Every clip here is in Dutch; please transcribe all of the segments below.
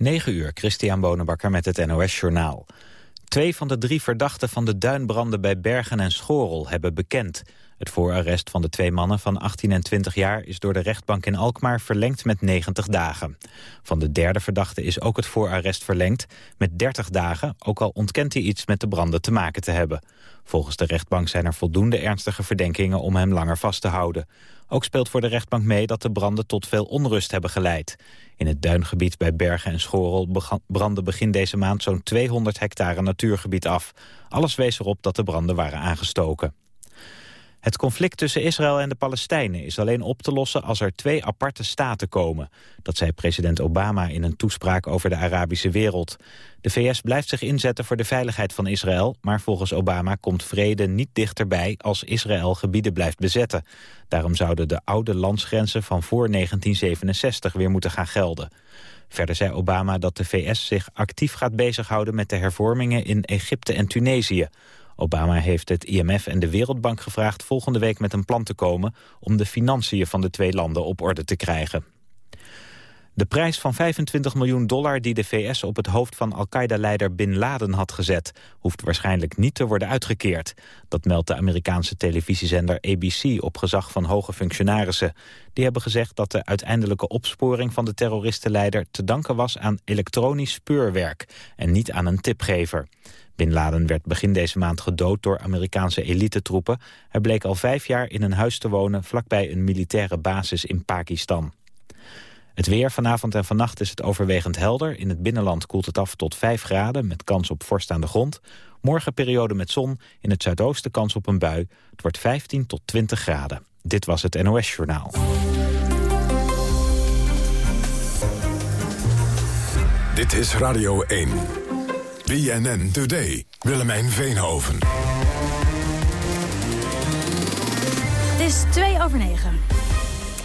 9 uur, Christian Bonenbakker met het NOS Journaal. Twee van de drie verdachten van de duinbranden bij Bergen en Schorel hebben bekend. Het voorarrest van de twee mannen van 18 en 20 jaar is door de rechtbank in Alkmaar verlengd met 90 dagen. Van de derde verdachte is ook het voorarrest verlengd met 30 dagen, ook al ontkent hij iets met de branden te maken te hebben. Volgens de rechtbank zijn er voldoende ernstige verdenkingen om hem langer vast te houden. Ook speelt voor de rechtbank mee dat de branden tot veel onrust hebben geleid. In het duingebied bij Bergen en Schorel brandde begin deze maand zo'n 200 hectare natuurgebied af. Alles wees erop dat de branden waren aangestoken. Het conflict tussen Israël en de Palestijnen is alleen op te lossen als er twee aparte staten komen. Dat zei president Obama in een toespraak over de Arabische wereld. De VS blijft zich inzetten voor de veiligheid van Israël, maar volgens Obama komt vrede niet dichterbij als Israël gebieden blijft bezetten. Daarom zouden de oude landsgrenzen van voor 1967 weer moeten gaan gelden. Verder zei Obama dat de VS zich actief gaat bezighouden met de hervormingen in Egypte en Tunesië. Obama heeft het IMF en de Wereldbank gevraagd volgende week met een plan te komen om de financiën van de twee landen op orde te krijgen. De prijs van 25 miljoen dollar die de VS op het hoofd van Al-Qaeda-leider Bin Laden had gezet... hoeft waarschijnlijk niet te worden uitgekeerd. Dat meldt de Amerikaanse televisiezender ABC op gezag van hoge functionarissen. Die hebben gezegd dat de uiteindelijke opsporing van de terroristenleider... te danken was aan elektronisch speurwerk en niet aan een tipgever. Bin Laden werd begin deze maand gedood door Amerikaanse elitetroepen. Hij bleek al vijf jaar in een huis te wonen vlakbij een militaire basis in Pakistan. Het weer vanavond en vannacht is het overwegend helder. In het binnenland koelt het af tot 5 graden met kans op vorst aan de grond. Morgen periode met zon, in het zuidoosten kans op een bui. Het wordt 15 tot 20 graden. Dit was het NOS Journaal. Dit is Radio 1. BNN Today. Willemijn Veenhoven. Het is 2 over 9.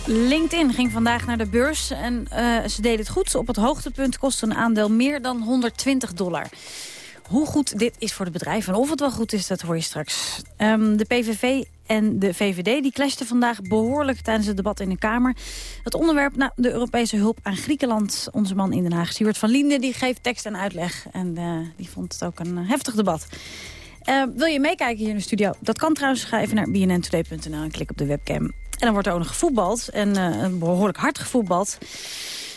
LinkedIn ging vandaag naar de beurs en uh, ze deden het goed. Op het hoogtepunt kostte een aandeel meer dan 120 dollar. Hoe goed dit is voor het bedrijf en of het wel goed is, dat hoor je straks. Um, de PVV en de VVD die clashten vandaag behoorlijk tijdens het debat in de Kamer. Het onderwerp, nou, de Europese hulp aan Griekenland. Onze man in Den Haag, Stuart van Linden, die geeft tekst en uitleg. En uh, die vond het ook een heftig debat. Uh, wil je meekijken hier in de studio? Dat kan trouwens. Ga even naar bnntoday.nl en klik op de webcam. En dan wordt er ook nog gevoetbald. En uh, behoorlijk hard gevoetbald.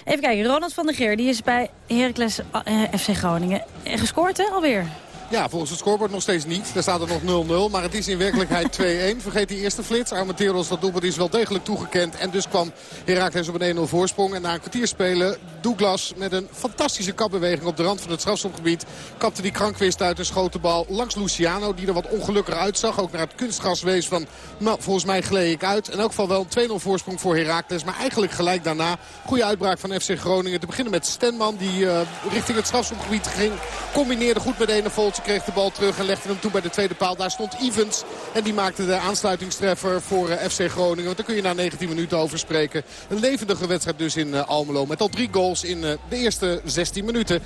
Even kijken, Ronald van der Geer die is bij Heracles uh, FC Groningen. Gescoord hè, alweer? Ja, volgens het scorebord nog steeds niet. Daar staat er nog 0-0. Maar het is in werkelijkheid 2-1. Vergeet die eerste flits. Armenteros, dat doelpunt is wel degelijk toegekend. En dus kwam Herakles op een 1-0 voorsprong. En na een kwartier spelen, Douglas met een fantastische kapbeweging op de rand van het strafschopgebied. Kapte die krankwist uit en schoot de bal langs Luciano. Die er wat ongelukkiger uitzag. Ook naar het kunstgras wees van, nou, volgens mij gleed ik uit. In elk geval wel een 2-0 voorsprong voor Herakles. Maar eigenlijk gelijk daarna. Goede uitbraak van FC Groningen. Te beginnen met Stenman die uh, richting het strafschopgebied ging. Combineerde goed met Ene Ze kreeg de bal terug en legde hem toe bij de tweede paal. Daar stond Evans en die maakte de aansluitingstreffer voor eh, FC Groningen. Want daar kun je na 19 minuten over spreken. Een levendige wedstrijd dus in eh, Almelo. Met al drie goals in eh, de eerste 16 minuten. 2-1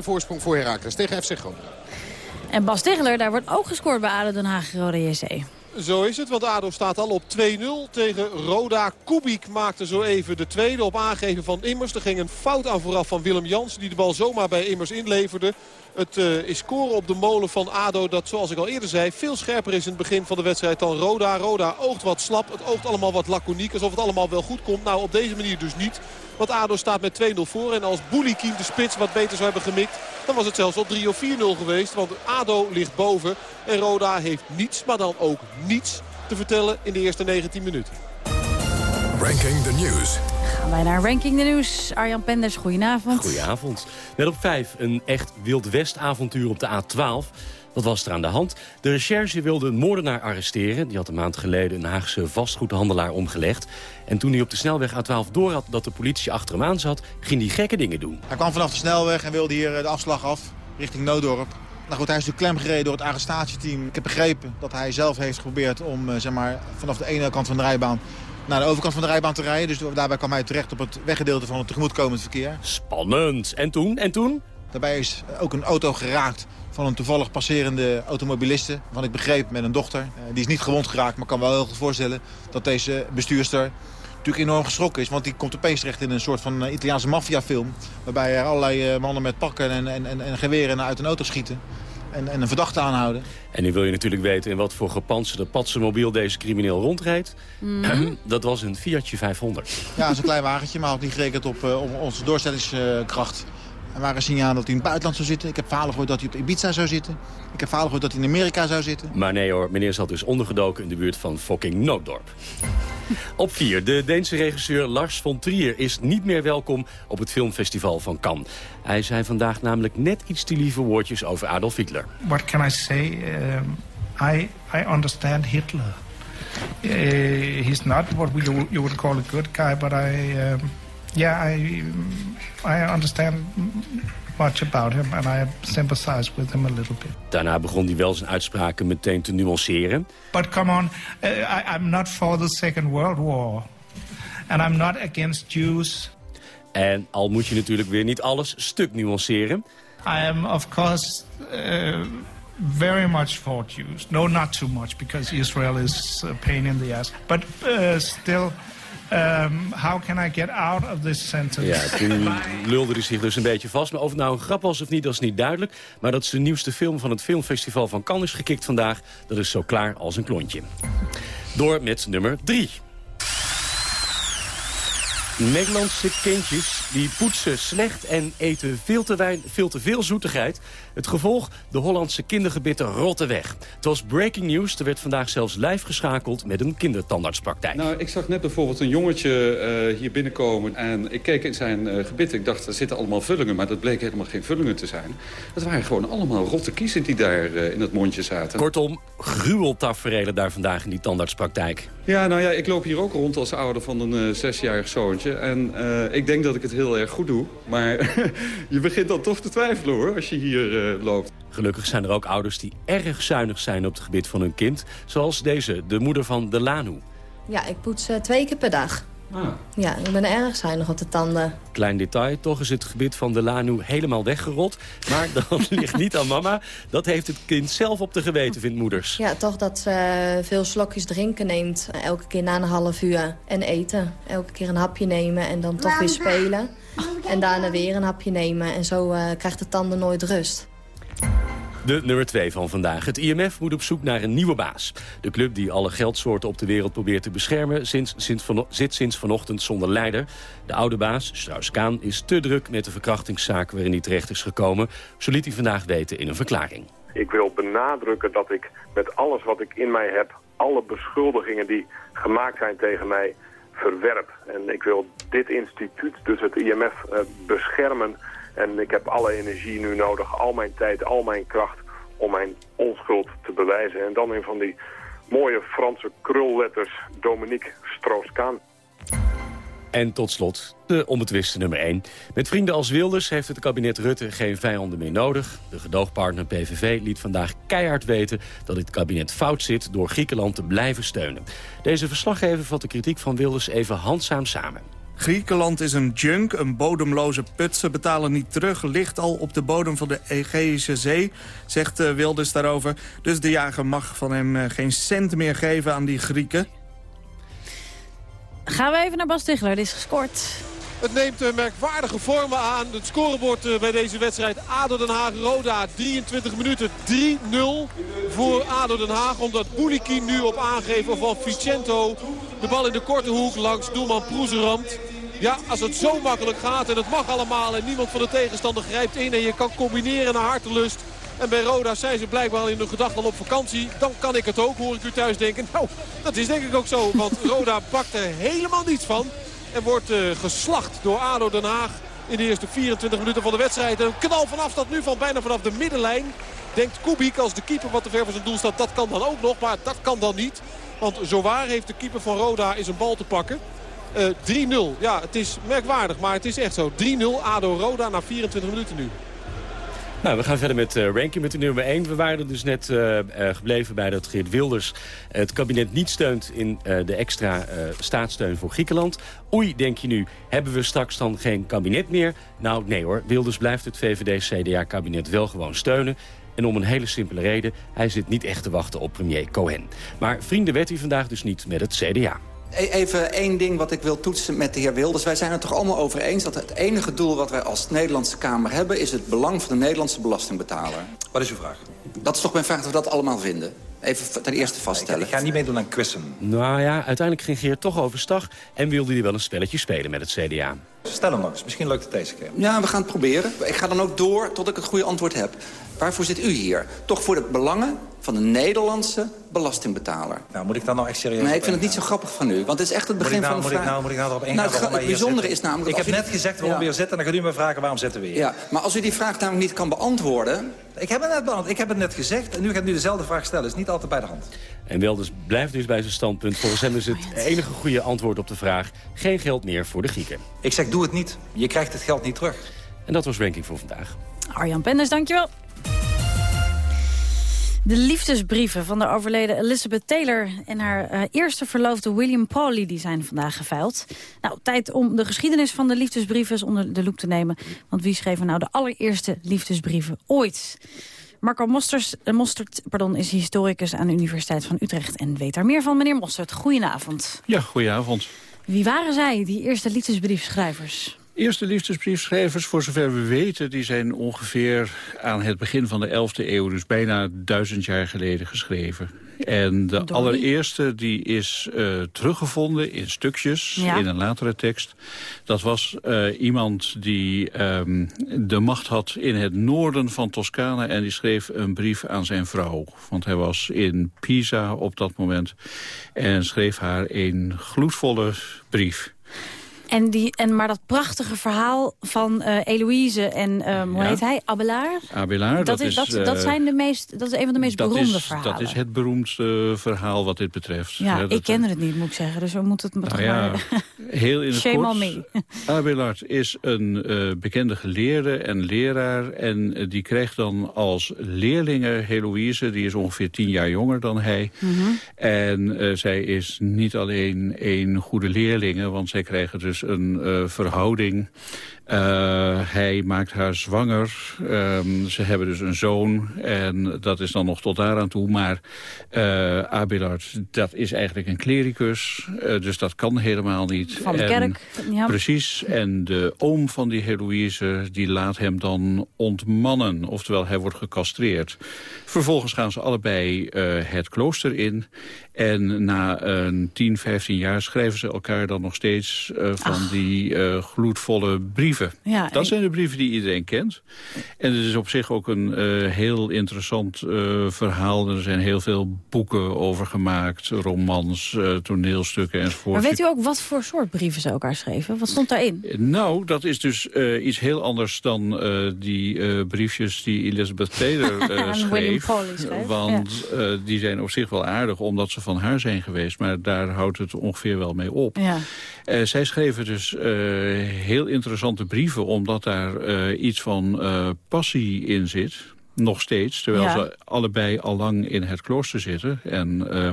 voorsprong voor Heracles tegen FC Groningen. En Bas Tegeler, daar wordt ook gescoord bij ADO Den Haag Rode JC. Zo is het, want ADO staat al op 2-0 tegen Roda. Kubik maakte zo even de tweede op aangeven van Immers. Er ging een fout aan vooraf van Willem Jans die de bal zomaar bij Immers inleverde. Het uh, is scoren op de molen van ADO dat, zoals ik al eerder zei, veel scherper is in het begin van de wedstrijd dan Roda. Roda oogt wat slap, het oogt allemaal wat laconiek, alsof het allemaal wel goed komt. Nou, op deze manier dus niet. Want ADO staat met 2-0 voor. En als Boulikin de spits wat beter zou hebben gemikt... dan was het zelfs op 3 of 4-0 geweest. Want ADO ligt boven. En Roda heeft niets, maar dan ook niets te vertellen in de eerste 19 minuten. Ranking the News. Gaan wij naar Ranking the News. Arjan Penders, goedenavond. Goedenavond. Met op 5 een echt Wild West avontuur op de A12. Wat was er aan de hand? De recherche wilde een moordenaar arresteren. Die had een maand geleden een Haagse vastgoedhandelaar omgelegd. En toen hij op de snelweg A12 door had dat de politie achter hem aan zat... ging hij gekke dingen doen. Hij kwam vanaf de snelweg en wilde hier eh, de afslag af, richting Noodorp. Nou goed, hij is natuurlijk klem gereden door het arrestatieteam. Ik heb begrepen dat hij zelf heeft geprobeerd om eh, zeg maar, vanaf de ene kant van de rijbaan naar de overkant van de rijbaan te rijden. Dus daarbij kwam hij terecht op het weggedeelte van het tegemoetkomend verkeer. Spannend. En toen? En toen? Daarbij is ook een auto geraakt van een toevallig passerende automobiliste. Van ik begreep met een dochter. Eh, die is niet gewond geraakt, maar kan wel heel goed voorstellen dat deze bestuurster natuurlijk enorm geschrokken is. Want die komt opeens terecht in een soort van Italiaanse maffiafilm. Waarbij er allerlei mannen met pakken en, en, en, en geweren uit een auto schieten en, en een verdachte aanhouden. En nu wil je natuurlijk weten in wat voor gepantserde patsenmobiel deze crimineel rondreed. Mhm. dat was een Fiatje 500. Ja, dat is een klein wagentje, maar had niet gerekend op onze doorzettingskracht. Er waren signalen dat hij in het buitenland zou zitten. Ik heb verhalen gehoord dat hij op Ibiza zou zitten. Ik heb verhalen gehoord dat hij in Amerika zou zitten. Maar nee hoor, meneer zat dus ondergedoken in de buurt van fucking Nooddorp. Op 4. De Deense regisseur Lars von Trier is niet meer welkom op het filmfestival van Cannes. Hij zei vandaag namelijk net iets te lieve woordjes over Adolf Hitler. What can I say? Um, I, I understand Hitler. Uh, he's not what we, you would call a good guy, but I... Um, yeah, I, I understand much about him and I sympathize with him a little bit. Daarna begon hij wel zijn uitspraken meteen te nuanceren. But come on, uh, I, I'm not for the Second World War. And I'm not against Jews. En al moet je natuurlijk weer niet alles stuk nuanceren. I am of course uh, very much for Jews. No, not too much because Israel is a pain in the ass. But uh, still Um, how can I get out of this sentence? Ja, toen lulde hij zich dus een beetje vast. Maar of het nou een grap was of niet, dat is niet duidelijk. Maar dat is de nieuwste film van het filmfestival van Cannes is gekikt vandaag. Dat is zo klaar als een klontje. Door met nummer 3. Nederlandse kindjes die poetsen slecht en eten veel te, veel, te veel zoetigheid. Het gevolg, de Hollandse kindergebitten rotten weg. Het was breaking news. Er werd vandaag zelfs live geschakeld met een kindertandartspraktijk. Nou, ik zag net bijvoorbeeld een jongetje uh, hier binnenkomen. En ik keek in zijn uh, gebit. Ik dacht, er zitten allemaal vullingen. Maar dat bleek helemaal geen vullingen te zijn. Het waren gewoon allemaal rotte kiezen die daar uh, in het mondje zaten. Kortom, gruweltaferelen daar vandaag in die tandartspraktijk. Ja, nou ja, ik loop hier ook rond als ouder van een zesjarig zoontje. En ik denk dat ik het heel erg goed doe. Maar je begint dan toch te twijfelen hoor, als je hier loopt. Gelukkig zijn er ook ouders die erg zuinig zijn op het gebied van hun kind. Zoals deze, de moeder van Delano. Ja, ik poets uh, twee keer per dag. Ah. Ja, ik ben erg zuinig op de tanden. Klein detail, toch is het gebied van Delano helemaal weggerot. Maar dat ligt niet aan mama. Dat heeft het kind zelf op de geweten, vindt moeders. Ja, toch dat ze veel slokjes drinken neemt. Elke keer na een half uur. En eten. Elke keer een hapje nemen en dan toch weer spelen. En daarna weer een hapje nemen. En zo uh, krijgt de tanden nooit rust. De nummer 2 van vandaag. Het IMF moet op zoek naar een nieuwe baas. De club die alle geldsoorten op de wereld probeert te beschermen... Sinds, sinds zit sinds vanochtend zonder leider. De oude baas, Strauss-Kaan, is te druk met de verkrachtingszaak... waarin hij terecht is gekomen. Zo liet hij vandaag weten in een verklaring. Ik wil benadrukken dat ik met alles wat ik in mij heb... alle beschuldigingen die gemaakt zijn tegen mij verwerp. En ik wil dit instituut, dus het IMF, eh, beschermen en ik heb alle energie nu nodig, al mijn tijd, al mijn kracht om mijn onschuld te bewijzen. En dan in van die mooie Franse krulletters Dominique Strauss-Kaan. En tot slot de onbetwiste nummer 1. Met vrienden als Wilders heeft het kabinet Rutte geen vijanden meer nodig. De gedoogpartner PVV liet vandaag keihard weten dat het kabinet fout zit... door Griekenland te blijven steunen. Deze verslaggever vat de kritiek van Wilders even handzaam samen. Griekenland is een junk, een bodemloze put. Ze betalen niet terug, ligt al op de bodem van de Egeïsche Zee, zegt eh, Wilders daarover. Dus de jager mag van hem eh, geen cent meer geven aan die Grieken. Gaan we even naar Bas Tichler, die is gescoord. Het neemt merkwaardige vormen aan. Het scorebord eh, bij deze wedstrijd. ADO Den Haag-Roda. 23 minuten 3-0 voor ADO Den Haag. Omdat Bouliki nu op aangeven van Vicento. De bal in de korte hoek langs doelman Proezerand. Ja, als het zo makkelijk gaat en het mag allemaal en niemand van de tegenstander grijpt in... en je kan combineren naar hartelust... En bij Roda zijn ze blijkbaar in hun gedachten al op vakantie. Dan kan ik het ook, hoor ik u thuis denken. Nou, dat is denk ik ook zo. Want Roda pakt er helemaal niets van. En wordt uh, geslacht door ADO Den Haag in de eerste 24 minuten van de wedstrijd. Een knal van afstand nu van bijna vanaf de middenlijn. Denkt Kubik als de keeper wat te ver van zijn doel staat. Dat kan dan ook nog, maar dat kan dan niet. Want zowaar heeft de keeper van Roda is een bal te pakken. Uh, eh, 3-0. Ja, het is merkwaardig, maar het is echt zo. 3-0 ADO Roda na 24 minuten nu. Nou, we gaan verder met uh, ranking met de nummer 1. We waren dus net uh, gebleven bij dat Geert Wilders het kabinet niet steunt in de extra staatssteun voor Griekenland. Oei, denk je nu, hebben we straks dan geen kabinet meer? Nou, nee hoor. Wilders blijft het VVD-CDA-kabinet wel gewoon steunen. En om een hele simpele reden, hij zit niet echt te wachten op premier Cohen. Maar vrienden werd hij vandaag dus niet met het CDA. E- even één ding wat ik wil toetsen met de heer Wilders. Wij zijn het toch allemaal over eens dat het enige doel wat wij als Nederlandse Kamer hebben... is het belang van de Nederlandse belastingbetaler. Wat is uw vraag? Dat is toch mijn vraag of we dat allemaal vinden? Even ten eerste vaststellen. Ik ga niet meedoen aan quizzen. Nou ja, uiteindelijk ging Geert toch overstag... en wilde hij wel een spelletje spelen met het CDA. Stel hem nog eens. Misschien lukt het deze keer. Ja, we gaan het proberen. Ik ga dan ook door tot ik het goede antwoord heb. Waarvoor zit u hier? Toch voor de belangen van de Nederlandse belastingbetaler. Nou, moet ik dan nou echt serieus Nee, ik vind het niet zo grappig van u. Want het is echt het begin ik nou, van moet de ik nou, moet ik nou erop Nou, ingaan het, wij het hier bijzondere is namelijk... Ik heb net gezegd waarom Ja. we hier zitten... en dan gaat u me vragen waarom zitten we hier. Ja, maar als u die vraag namelijk niet kan beantwoorden... Ik heb het net beantwoord. Ik heb het net gezegd en nu gaat u dezelfde vraag stellen. is niet altijd bij de hand. En Wilders blijft dus bij zijn standpunt. Volgens hem is het enige goede antwoord op de vraag... geen geld meer voor de Grieken. Ik zeg, doe het niet. Je krijgt het geld niet terug. En dat was Ranking voor vandaag. Arjan Penders, dankjewel. De liefdesbrieven van de overleden Elizabeth Taylor en haar eh, eerste verloofde William Pauly die zijn vandaag geveild. Nou, tijd om de geschiedenis van de liefdesbrieven onder de loep te nemen. Want wie schreef nou de allereerste liefdesbrieven ooit? Marco Mosters, eh, Mostert pardon, is historicus aan de Universiteit van Utrecht en weet daar meer van. Meneer Mostert, goedenavond. Ja, goedenavond. Wie waren zij, die eerste liefdesbriefschrijvers? Eerste liefdesbriefschrijvers, voor zover we weten... die zijn ongeveer aan het begin van de 11e eeuw... dus bijna duizend jaar geleden geschreven. En de allereerste die is eh, teruggevonden in stukjes, Ja. in een latere tekst. Dat was eh, iemand die ehm, de macht had in het noorden van Toscane... en die schreef een brief aan zijn vrouw. Want hij was in Pisa op dat moment. En schreef haar een gloedvolle brief. En die, en maar dat prachtige verhaal van eh Eloïse en ehm, hoe Ja. heet hij? Abelard? Abelard, dat, is, dat, eh, dat, zijn de meest, dat is een van de meest beroemde is, verhalen. Dat is het beroemdste verhaal wat dit betreft. ja, ik ken het niet, moet ik zeggen. Dus we moeten het Nou ja, maar... heel in het kort. me. Abelard is een eh, bekende geleerde en leraar. En die krijgt dan als leerlinge Heloïse, die is ongeveer tien jaar jonger dan hij. Mhm. En zij is niet alleen een goede leerlinge, want zij krijgen dus een eh, verhouding. Eh, hij maakt haar zwanger. Ehm, ze hebben dus een zoon. En dat is dan nog tot daaraan toe. Maar eh Abelard, dat is eigenlijk een klericus. Eh, dus dat kan helemaal niet. Van de En- kerk, ja. Precies. En de oom van die Heloïse, die laat hem dan ontmannen. Oftewel, hij wordt gecastreerd. Vervolgens gaan ze allebei het klooster in. En na een 10, 15 jaar schrijven ze elkaar dan nog steeds van die gloedvolle brieven. Ja, dat en- zijn de brieven die iedereen kent. En het is op zich ook een eh, heel interessant eh, verhaal. Er zijn heel veel boeken over gemaakt. Romans, eh, toneelstukken enzovoort. Maar weet u ook wat voor soort brieven ze elkaar schreven? Wat stond daarin? Nou, dat is dus iets heel anders dan die briefjes die Elizabeth Taylor schreef. Schreef, Want die zijn op zich wel aardig omdat ze van haar zijn geweest. Maar daar houdt het ongeveer wel mee op. Ja. Zij schreven dus heel interessante brieven... omdat daar eh, iets van eh, passie in zit. Nog steeds, terwijl Ja. ze allebei al lang in het klooster zitten. En, eh,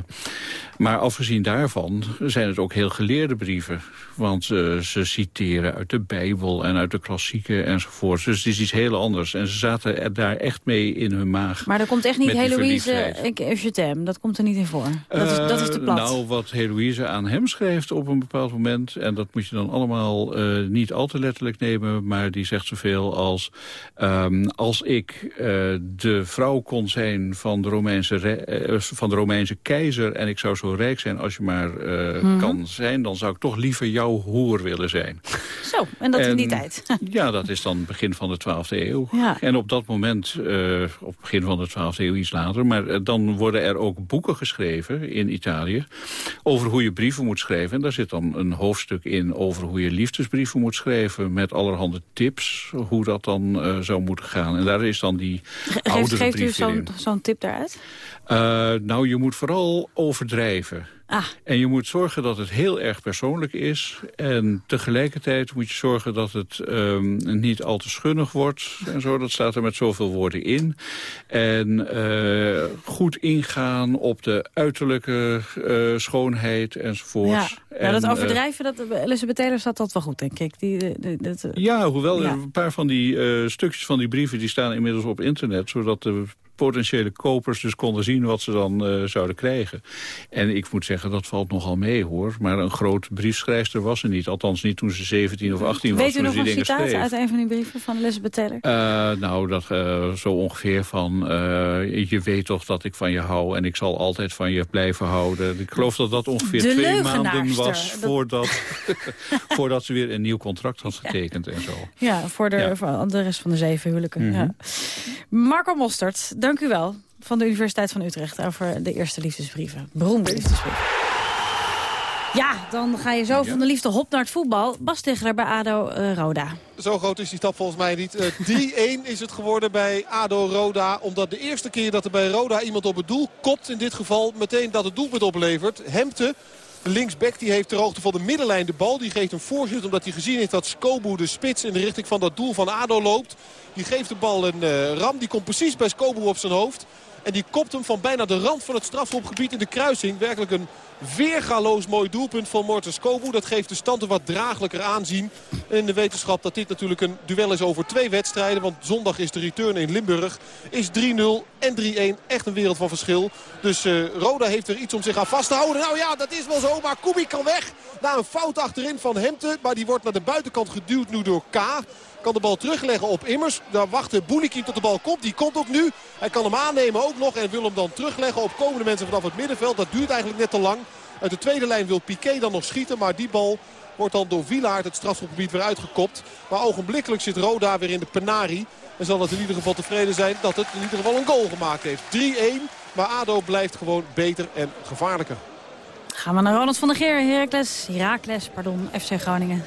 maar afgezien daarvan zijn het ook heel geleerde brieven. Want eh, ze citeren uit de Bijbel en uit de klassieken enzovoort. Dus het is iets heel anders. En ze zaten er daar echt mee in hun maag. Maar er komt echt niet Heloïse, verliefdheid. ik, je t'aime. Dat komt er niet in voor. Dat is, dat is te Eh, plat. Nou, wat Heloïse aan hem schrijft op een bepaald moment... en dat moet je dan allemaal niet al te letterlijk nemen... maar die zegt zoveel als... ehm, als ik de vrouw kon zijn van de, Romeinse, re- eh, van de Romeinse keizer... en ik zou zo rijk zijn als je maar eh, Mhm. kan zijn... dan zou ik toch liever jouw hoer willen zijn. Zo, en dat in die tijd. Ja, dat is dan begin van de 12e eeuw. Ja. En op dat moment, eh, op begin van de 12e eeuw iets later... maar eh, dan worden er ook boeken geschreven in Italië... over hoe je brieven moet schrijven. En daar zit dan een hoofdstuk in over hoe je liefdesbrieven moet schrijven... met allerhande tips, hoe dat dan eh, zou moeten gaan. En daar is dan die Geeft, u zo'n tip daaruit? Eh, nou, je moet vooral overdrijven. Ah. En je moet zorgen dat het heel erg persoonlijk is. En tegelijkertijd moet je zorgen dat het ehm, niet al te schunnig wordt. En zo, dat staat er met zoveel woorden in. En eh, goed ingaan op de uiterlijke eh, schoonheid enzovoort. Ja, nou, dat eh, overdrijven, dat, bij Elizabeth Taylor zat dat wel goed, denk ik. Die, dat, ja, hoewel Ja. een paar van die stukjes van die brieven... die staan inmiddels op internet, zodat de potentiële kopers dus konden zien wat ze dan uh, zouden krijgen. En ik moet zeggen, dat valt nogal mee hoor. Maar een groot briefschrijfster was er niet. Althans niet toen ze 17 of 18 was. Weet u nog een citaat uit een van die brieven van Elizabeth Taylor? Uh, nou, dat uh, zo ongeveer van... je weet toch dat ik van je hou en ik zal altijd van je blijven houden. Ik geloof dat dat ongeveer de twee maanden was... Voordat, voordat ze weer een nieuw contract had getekend en zo. Ja, voor de, ja. Voor de rest van de zeven huwelijken. Mm -hmm. ja. Marco Mostert, dank u wel van de Universiteit van Utrecht... over de eerste liefdesbrieven. Beroemde liefdesbrieven. Ja, dan ga je zo van de liefde hop naar het voetbal. Bas Tegeler bij ADO uh, Roda. Zo groot is die stap volgens mij niet. Uh, 3-1 is het geworden bij ADO Roda. Omdat de eerste keer dat er bij Roda iemand op het doel kopt... in dit geval meteen dat het doelpunt oplevert. Hemte, de linksback, die heeft ter hoogte van de middenlijn de bal. Die geeft een voorzet omdat hij gezien heeft dat Skobu de spits... in de richting van dat doel van ADO loopt. Die geeft de bal een uh, ram. Die komt precies bij Skobu op zijn hoofd. En die kopt hem van bijna de rand van het strafschopgebied in de kruising. Werkelijk een weergaloos mooi doelpunt van Morten Skobu. Dat geeft de stand een wat draaglijker aanzien. In de wetenschap dat dit natuurlijk een duel is over twee wedstrijden. Want zondag is de return in Limburg. Is 3-0 en 3-1 echt een wereld van verschil. Dus uh, Roda heeft er iets om zich aan vast te houden. Nou ja, dat is wel zo. Maar Kubi kan weg. Na een fout achterin van Hemte. Maar die wordt naar de buitenkant geduwd nu door K. Kan de bal terugleggen op Immers. Daar wacht Boelikin tot de bal komt. Die komt ook nu. Hij kan hem aannemen ook nog. En wil hem dan terugleggen op komende mensen vanaf het middenveld. Dat duurt eigenlijk net te lang. Uit de tweede lijn wil Piqué dan nog schieten. Maar die bal wordt dan door Wielaert het strafschopgebied weer uitgekopt. Maar ogenblikkelijk zit Roda weer in de penari. En zal het in ieder geval tevreden zijn dat het in ieder geval een goal gemaakt heeft. 3-1. Maar ADO blijft gewoon beter en gevaarlijker. Gaan we naar Ronald van der Geer. Heracles, Heracles, pardon, FC Groningen.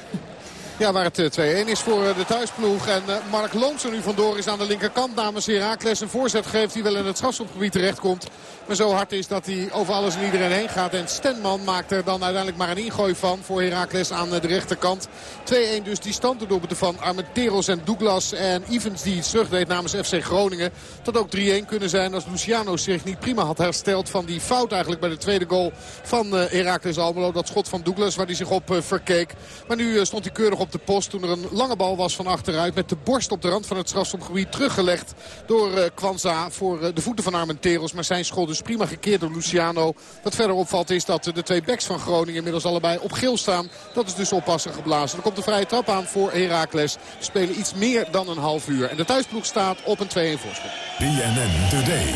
Ja, waar het 2-1 is voor de thuisploeg. En Mark Loons er nu vandoor is aan de linkerkant namens Heracles. Een voorzet geeft die wel in het strafschopgebied terechtkomt. Maar zo hard is dat hij over alles en iedereen heen gaat. En Stenman maakt er dan uiteindelijk maar een ingooi van voor Heracles aan de rechterkant. 2-1 dus die stand door van Armenteros en Douglas en Evans die iets terugdeed namens FC Groningen. Dat ook 3-1 kunnen zijn als Luciano zich niet prima had hersteld van die fout eigenlijk bij de tweede goal van Heracles Almelo. Dat schot van Douglas waar hij zich op verkeek. Maar nu stond hij keurig op de post toen er een lange bal was van achteruit. Met de borst op de rand van het strafschopgebied teruggelegd door Kwanza voor de voeten van Armenteros. Maar zijn schot dus prima gekeerd door Luciano. Wat verder opvalt is dat de twee backs van Groningen inmiddels allebei op geel staan. Dat is dus oppassen geblazen. Er komt een vrije trap aan voor Heracles. Ze spelen iets meer dan een half uur. En de thuisploeg staat op een 2-1 voorsprong. BNN Today.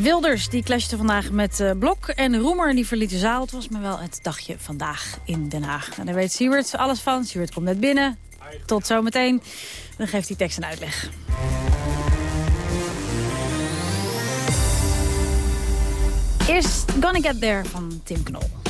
Wilders die clashte vandaag met uh, Blok en Roemer die verliet de zaal. Het was maar wel het dagje vandaag in Den Haag. En daar weet Siewert alles van. Siewert komt net binnen. Tot zometeen. Dan geeft hij tekst en uitleg. Eerst Gonna Get There van Tim Knol.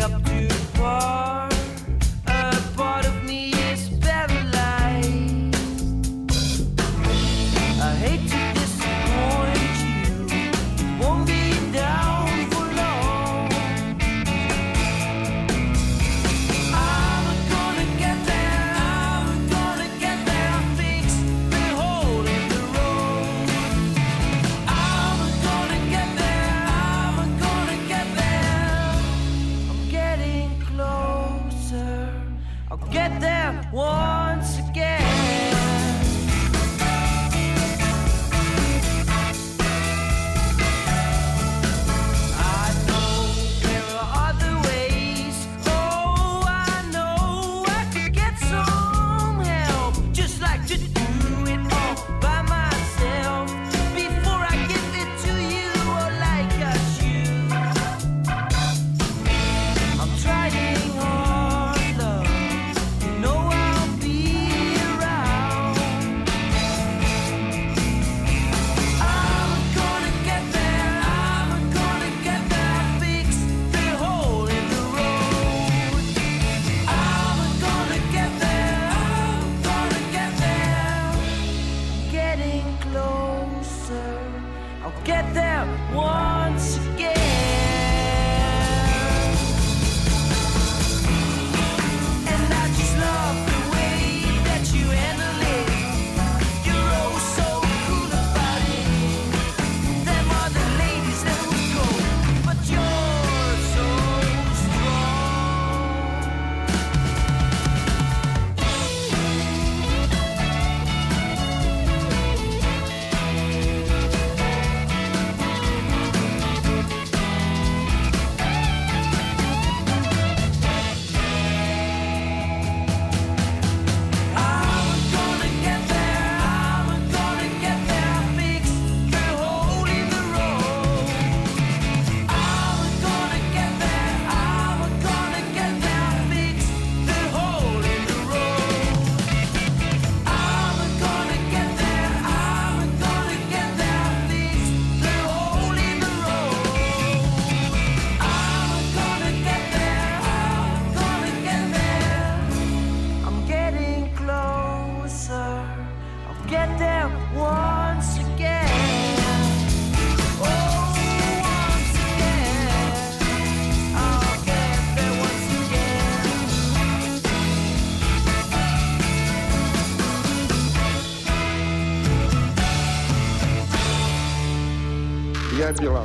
Up to par. Whoa.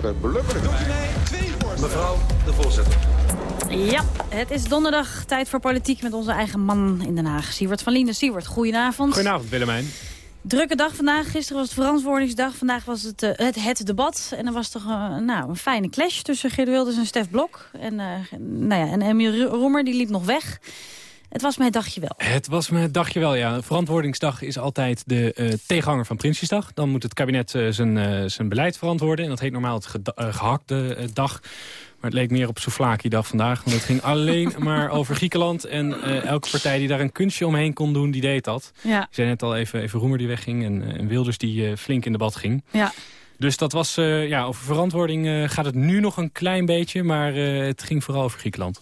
Laten blubberen. Mevrouw de voorzitter. Ja, het is donderdag. Tijd voor politiek met onze eigen man in Den Haag. Siewert van Linden. Siewert, goedenavond. Goedenavond, Willemijn. Drukke dag vandaag. Gisteren was het verantwoordingsdag. Vandaag was het, eh, het, het debat. En er was toch eh, nou, een fijne clash tussen Geert Wilders en Stef Blok. En, eh, nou ja, en Emiel Roemer die liep nog weg. Het was mijn dagje wel. Het was mijn dagje wel, ja. Verantwoordingsdag is altijd de eh, tegenhanger van Prinsjesdag. Dan moet het kabinet eh, zijn, eh, zijn beleid verantwoorden. En dat heet normaal het eh, gehakte eh, dag. Maar het leek meer op Souvlaki-dag vandaag. Want het ging alleen maar over Griekenland. En elke partij die daar een kunstje omheen kon doen, die deed dat. Ja. Ik zei net al even, even Roemer die wegging. En, en Wilders die flink in debat ging. Ja. Dus dat was, ja, over verantwoording gaat het nu nog een klein beetje. Maar het ging vooral over Griekenland.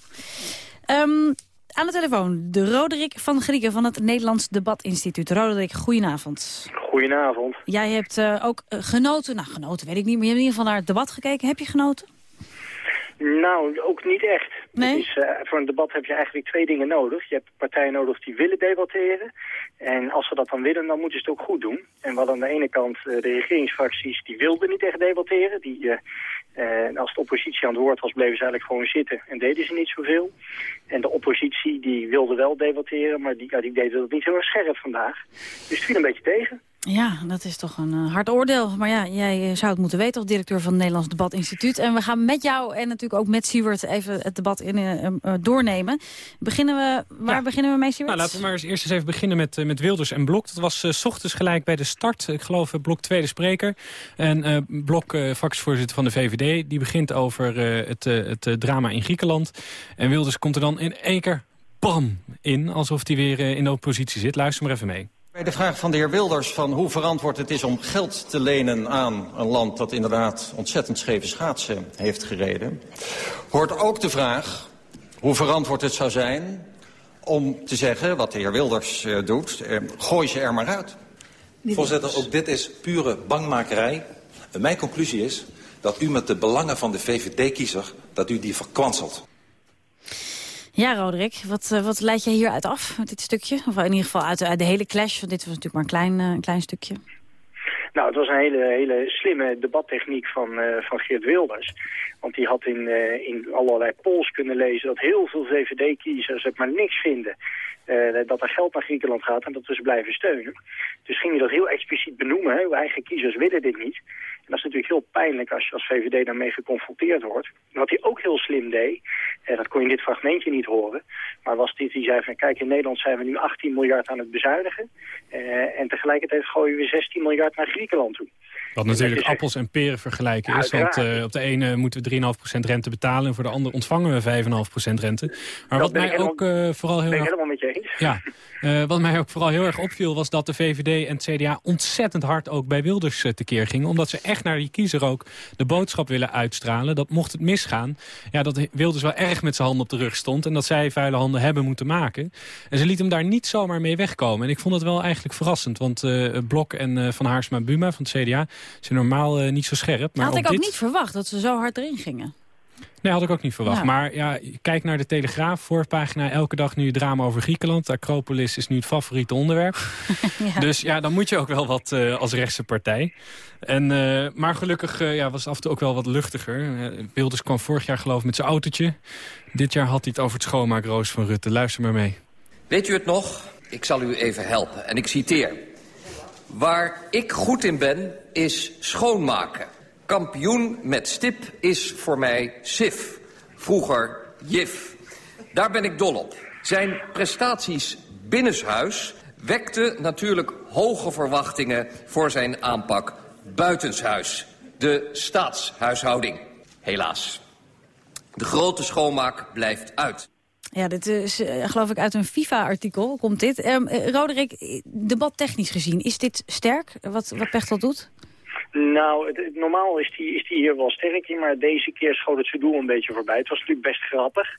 Ehm, aan de telefoon, de Roderick van Grieken van het Nederlands Debatinstituut. Roderick, goedenavond. Goedenavond. Jij hebt eh, ook eh, genoten, nou genoten weet ik niet, maar je hebt in ieder geval naar het debat gekeken. Heb je genoten? Nou, ook niet echt. Is, eh, voor een debat heb je eigenlijk twee dingen nodig. Je hebt partijen nodig die willen debatteren. En als ze dat dan willen, dan moeten ze het ook goed doen. En hadden aan de ene kant de regeringsfracties, die wilden niet echt debatteren. Die, eh, en als de oppositie aan het woord was, bleven ze eigenlijk gewoon zitten en deden ze niet zoveel. En de oppositie, die wilde wel debatteren, maar die, ja, deden dat niet heel erg scherp vandaag. Dus het viel een beetje tegen. Ja, dat is toch een eh, hard oordeel. Maar ja, jij eh, zou het moeten weten als directeur van het Nederlands Debatinstituut. En we gaan met jou en natuurlijk ook met Siewert even het debat in, eh, doornemen. Beginnen we, waar beginnen we mee, Siewert? Nou, laten we maar eens eerst eens even beginnen met, met Wilders en Blok. Dat was s ochtends gelijk bij de start. Ik geloof Blok tweede spreker. En Blok, fractievoorzitter van de VVD, die begint over het, het drama in Griekenland. En Wilders komt er dan in één keer bam in, alsof hij weer in de oppositie zit. Luister maar even mee. Bij de vraag van de heer Wilders van hoe verantwoord het is om geld te lenen aan een land dat inderdaad ontzettend scheve schaatsen heeft gereden, hoort ook de vraag hoe verantwoord het zou zijn om te zeggen, wat de heer Wilders eh, doet, eh, gooi ze er maar uit. Voorzitter, ook dit is pure bangmakerij. En mijn conclusie is dat u met de belangen van de VVD-kiezer... dat u die verkwanselt. Ja, Roderick, wat, eh, wat leid jij hieruit af met dit stukje? Of in ieder geval uit, de hele clash, want dit was natuurlijk maar een klein, eh, een klein stukje. Nou, het was een hele, hele slimme debattechniek van, eh, van Geert Wilders. Want die had in, in allerlei polls kunnen lezen dat heel veel VVD-kiezers het maar niks vinden. dat er geld naar Griekenland gaat en dat we ze blijven steunen. Dus ging hij dat heel expliciet benoemen. Hè? Uw eigen kiezers willen dit niet. En dat is natuurlijk heel pijnlijk als je als VVD daarmee geconfronteerd wordt. Wat hij ook heel slim deed, eh, dat kon je in dit fragmentje niet horen. Maar was dit, die zei van kijk in Nederland zijn we nu 18 miljard aan het bezuinigen. eh, en tegelijkertijd gooien we 16 miljard naar Griekenland toe. Wat natuurlijk appels en peren vergelijken is. Want eh, op de ene moeten we 3,5% rente betalen... en voor de andere ontvangen we 5,5% rente. Maar wat mij ook eh, vooral heel erg... helemaal met je eens. Ja, eh, wat mij ook vooral heel erg opviel was dat de VVD en het CDA ontzettend hard ook bij Wilders tekeer gingen. Omdat ze echt naar die kiezer ook de boodschap willen uitstralen. Dat mocht het misgaan, ja, dat Wilders wel erg met zijn handen op de rug stond. En dat zij vuile handen hebben moeten maken. En ze liet hem daar niet zomaar mee wegkomen. En ik vond het wel eigenlijk verrassend. Want Blok en Van Haarsma Buma van het CDA zijn normaal eh, niet zo scherp. Maar Had ik ook dit... niet verwacht dat ze zo hard erin gingen. Nee, had ik ook niet verwacht. Ja. Maar ja, kijk naar de Telegraaf, voorpagina. Elke dag nu drama over Griekenland. Acropolis is nu het favoriete onderwerp. Dus ja, dan moet je ook wel wat eh, als rechtse partij. En, eh, maar gelukkig eh, ja, was het af en toe ook wel wat luchtiger. Uh, Wilders kwam vorig jaar geloof ik met zijn autootje. Dit jaar had hij het over het schoonmaakroos van Rutte. Luister maar mee. Weet u het nog? Ik zal u even helpen. En ik citeer. Waar ik goed in ben, is schoonmaken. Kampioen met stip is voor mij SIF. Vroeger JIF. Daar ben ik dol op. Zijn prestaties binnenshuis wekte natuurlijk hoge verwachtingen voor zijn aanpak buitenshuis. De staatshuishouding. Helaas. De grote schoonmaak blijft uit. Ja, dit is eh, geloof ik uit een FIFA-artikel, komt dit. Eh, Roderick, debattechnisch gezien, is dit sterk, wat, wat Pechtel doet? Nou, het, het- normaal is die, is die hier wel sterk in, maar deze keer schoot het zijn doel een beetje voorbij. Het was natuurlijk best grappig,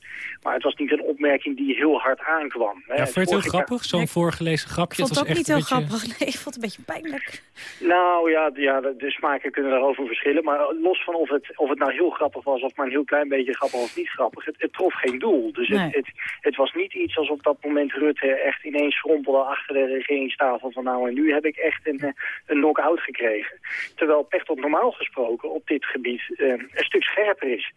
maar het was niet een opmerking die heel hard aankwam. hè. Ja, vond je het heel grappig? Zo'n voorgelezen Ik grapje? vond het ook was niet echt heel een beetje- grappig. Nee, ik vond het een beetje pijnlijk. Nou ja, de- ja, de, de smaken kunnen daarover verschillen. Maar los van of het, of het nou heel grappig was of maar een heel klein beetje grappig of niet grappig. Het, het trof geen doel. Dus Nee. het, het, het was niet iets als op dat moment Rutte echt ineens schrompelde achter de regeringstafel. Van nou en nu heb ik echt een, eh, een knock-out gekregen. Terwijl terwijl Pechtold normaal gesproken op dit gebied eh, een stuk scherper is.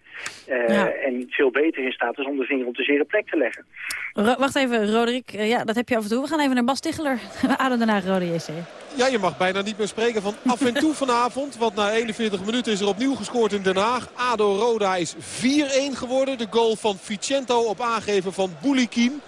Eh, Ja. En veel beter in staat is om de vinger op de zere plek te leggen. Ro- wacht even, Roderick. Eh, ja, dat heb je af en toe. We gaan even naar Bas Ticheler. Adem daarna Rode JC. Ja, je mag bijna niet meer spreken van af en toe vanavond. Want na 41 minuten is er opnieuw gescoord in Den Haag. ADO Roda is 4-1 geworden. De goal van Vicento op aangeven van Boulikin.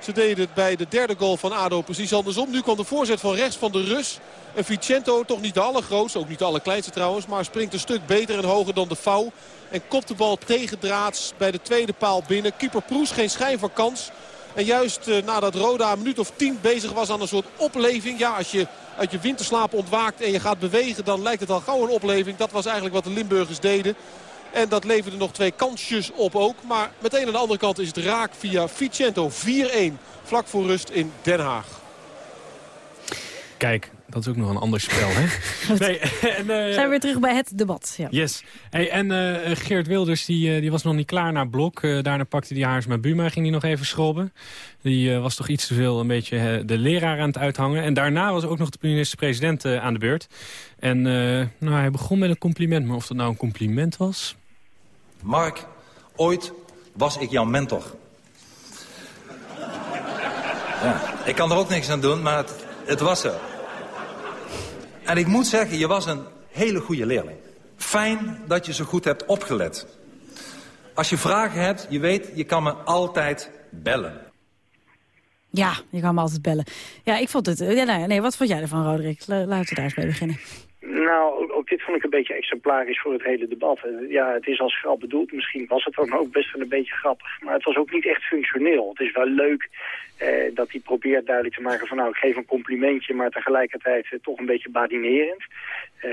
Ze deden het bij de derde goal van ADO precies andersom. Nu kwam de voorzet van rechts van de Rus. En Vicento, toch niet de allergrootste, ook niet de allerkleinste trouwens... maar springt een stuk beter en hoger dan de vouw. En kopt de bal tegendraads bij de tweede paal binnen. Keeper Proes geen schijn van kans. En juist eh, nadat Roda een minuut of tien bezig was aan een soort opleving. Ja, als je uit je winterslaap ontwaakt en je gaat bewegen... dan lijkt het al gauw een opleving. Dat was eigenlijk wat de Limburgers deden. En dat leverde nog twee kansjes op ook. Maar meteen aan de andere kant is het raak via Vicento 4-1. Vlak voor rust in Den Haag. Kijk, dat is ook nog een ander spel, hè? nee, en, eh, Zijn we weer terug bij het debat. Ja. Yes. Hey, en eh, Geert Wilders die, eh, die was nog niet klaar naar Blok. Eh, daarna pakte hij Haarsma Buma, ging hij nog even schrobben. Die eh, was toch iets te veel een beetje de leraar aan het uithangen. En daarna was ook nog de minister-president eh, aan de beurt. En eh, nou, hij begon met een compliment. Maar of dat nou een compliment was? Mark, ooit was ik jouw mentor. Ja, ik kan er ook niks aan doen, maar het, het was zo. En ik moet zeggen, je was een hele goede leerling. Fijn dat je zo goed hebt opgelet. Als je vragen hebt, je weet, je kan me altijd bellen. Ja, je kan me altijd bellen. Ja, ik vond het... Ja, nee, nee, wat vond jij ervan, Roderick? La- Laten we daar eens mee beginnen. Nou, ook, ook dit vond ik een beetje exemplarisch voor het hele debat. Eh, Ja, het is als grap bedoeld. Misschien was het dan ook best wel een beetje grappig. Maar het was ook niet echt functioneel. Het is wel leuk eh, dat hij probeert duidelijk te maken van... nou, ik geef een complimentje, maar tegelijkertijd eh, toch een beetje badinerend. Eh,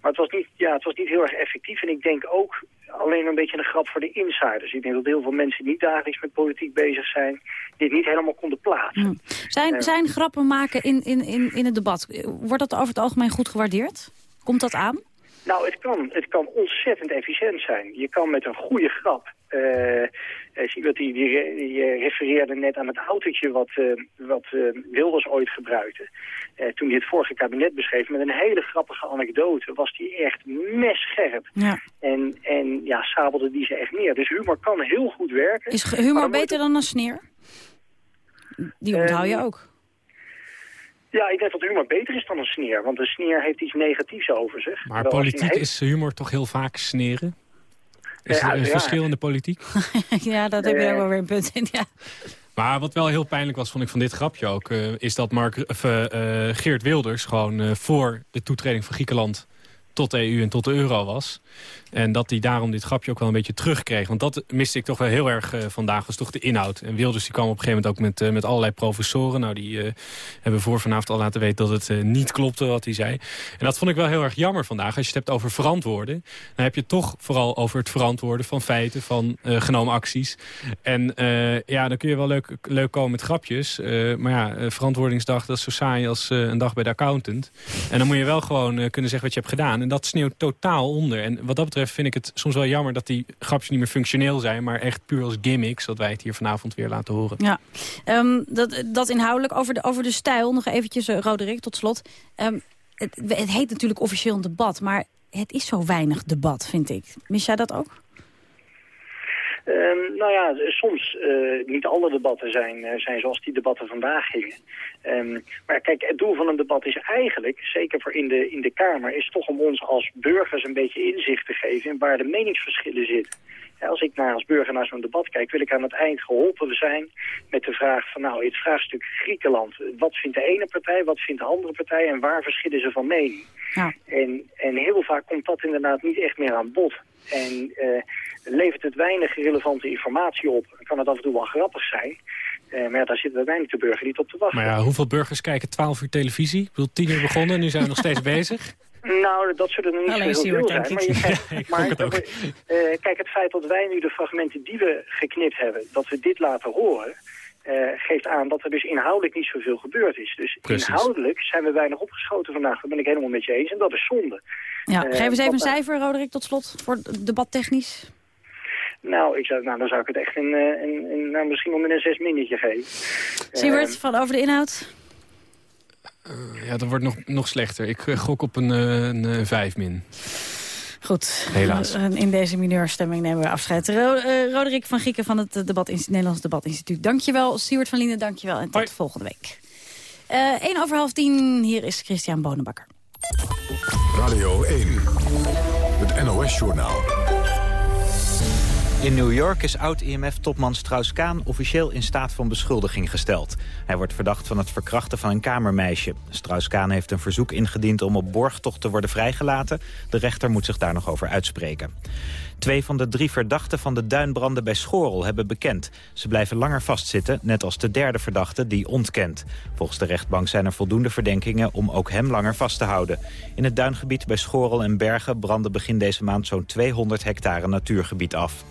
maar het was, niet, ja, het was niet heel erg effectief. En ik denk ook alleen een beetje een grap voor de insiders. Ik denk dat heel veel mensen die niet dagelijks met politiek bezig zijn... dit niet helemaal konden plaatsen. Hm. Zijn, zijn grappen maken in, in, in, in het debat, wordt dat over het algemeen goed gewaardeerd? Komt dat aan? Nou, het kan, het kan ontzettend efficiënt zijn. Je kan met een goede grap... eh, zie wat die, die, die eh, refereerde net aan het autootje wat, eh, wat eh, Wilders ooit gebruikte. Eh, toen hij het vorige kabinet beschreef met een hele grappige anekdote... was die echt messcherp. Ja. En, en ja, sabelde die ze echt neer. Dus humor kan heel goed werken. Is humor dan moet beter dan een sneer? Die onthoud je ook. Ja, ik denk dat humor beter is dan een sneer. Want een sneer heeft iets negatiefs over zich. Maar je politiek is humor toch heel vaak sneren? Is er een verschil in de politiek? ja, dat heb je ook wel weer een punt in. Ja. Maar wat wel heel pijnlijk was, vond ik van dit grapje ook... eh, is dat Mark, of, eh, eh, Geert Wilders gewoon eh, voor de toetreding van Griekenland tot de EU en tot de euro was. En dat hij daarom dit grapje ook wel een beetje terugkreeg. Want dat miste ik toch wel heel erg eh, vandaag, was toch de inhoud. En Wilders die kwam op een gegeven moment ook met, eh, met allerlei professoren. Nou, die eh, hebben voor vanavond al laten weten dat het niet klopte wat hij zei. En dat vond ik wel heel erg jammer vandaag. Als je het hebt over verantwoorden, dan heb je het toch vooral over het verantwoorden van feiten, van genomen acties. En ja, dan kun je wel leuk, leuk komen met grapjes. maar ja, verantwoordingsdag, dat is zo saai als een dag bij de accountant. En dan moet je wel gewoon kunnen zeggen wat je hebt gedaan. En dat sneeuwt totaal onder. En wat dat betreft vind ik het soms wel jammer dat die grapjes niet meer functioneel zijn. Maar echt puur als gimmicks, dat wij het hier vanavond weer laten horen. Ja, Ehm, dat, dat inhoudelijk over de, over de stijl. Nog eventjes, eh, Roderick, tot slot. Ehm, het, heet natuurlijk officieel een debat, maar het is zo weinig debat, vind ik. Mis jij dat ook? Ehm, nou ja, soms, eh, niet alle debatten zijn, eh, zijn zoals die debatten vandaag gingen. Ehm, maar kijk, het doel van een debat is eigenlijk, zeker voor in de, in de Kamer, is toch om ons als burgers een beetje inzicht te geven in waar de meningsverschillen zitten. Als ik naar als burger naar zo'n debat kijk, wil ik aan het eind geholpen zijn met de vraag van nou, het vraagstuk Griekenland. Wat vindt de ene partij, wat vindt de andere partij en waar verschillen ze van mening? Ja. En, en heel vaak komt dat inderdaad niet echt meer aan bod. En eh, levert het weinig relevante informatie op. Dan kan het af en toe wel grappig zijn. Eh, maar ja, daar zit weinig de burger niet op te wachten. Maar ja, hoeveel burgers kijken 12 uur televisie? Ik bedoel, tien uur begonnen, nu zijn we nog steeds bezig. Nou, dat zullen er niet Alleen zo heel veel zijn. Maar, je Ja, maar eh, kijk, het feit dat wij nu de fragmenten die we geknipt hebben, dat we dit laten horen, eh, geeft aan dat er dus inhoudelijk niet zoveel gebeurd is. Dus Precies. inhoudelijk zijn we weinig opgeschoten vandaag. Dat ben ik helemaal met je eens en dat is zonde. Ja, Eh, geef eens even een cijfer, Roderick, tot slot, voor het debat technisch. Nou, ik zou, nou, dan zou ik het echt een, een, een, nou, misschien met een zes minnetje geven. Siewert, Eh, van over de inhoud. Ja, dat wordt nog, nog slechter. Ik eh, gok op een, eh, een eh, 5 min. Goed. Helaas. Eh, In deze mineurstemming nemen we afscheid. Ro eh, Roderick van Gieken van het eh, debat Nederlands Debatinstituut. Dankjewel. Stuart van Lienen, dankjewel. En tot volgende week. Eh 1 over half 10, hier is Christian Bonenbakker. Radio 1, het NOS-journaal. In New York is oud-IMF-topman Strauss-Kaan officieel in staat van beschuldiging gesteld. Hij wordt verdacht van het verkrachten van een kamermeisje. Strauss-Kaan heeft een verzoek ingediend om op borgtocht te worden vrijgelaten. De rechter moet zich daar nog over uitspreken. Twee van de drie verdachten van de duinbranden bij Schorel hebben bekend. Ze blijven langer vastzitten, net als de derde verdachte die ontkent. Volgens de rechtbank zijn er voldoende verdenkingen om ook hem langer vast te houden. In het duingebied bij Schorel en Bergen brandde begin deze maand zo'n 200 hectare natuurgebied af.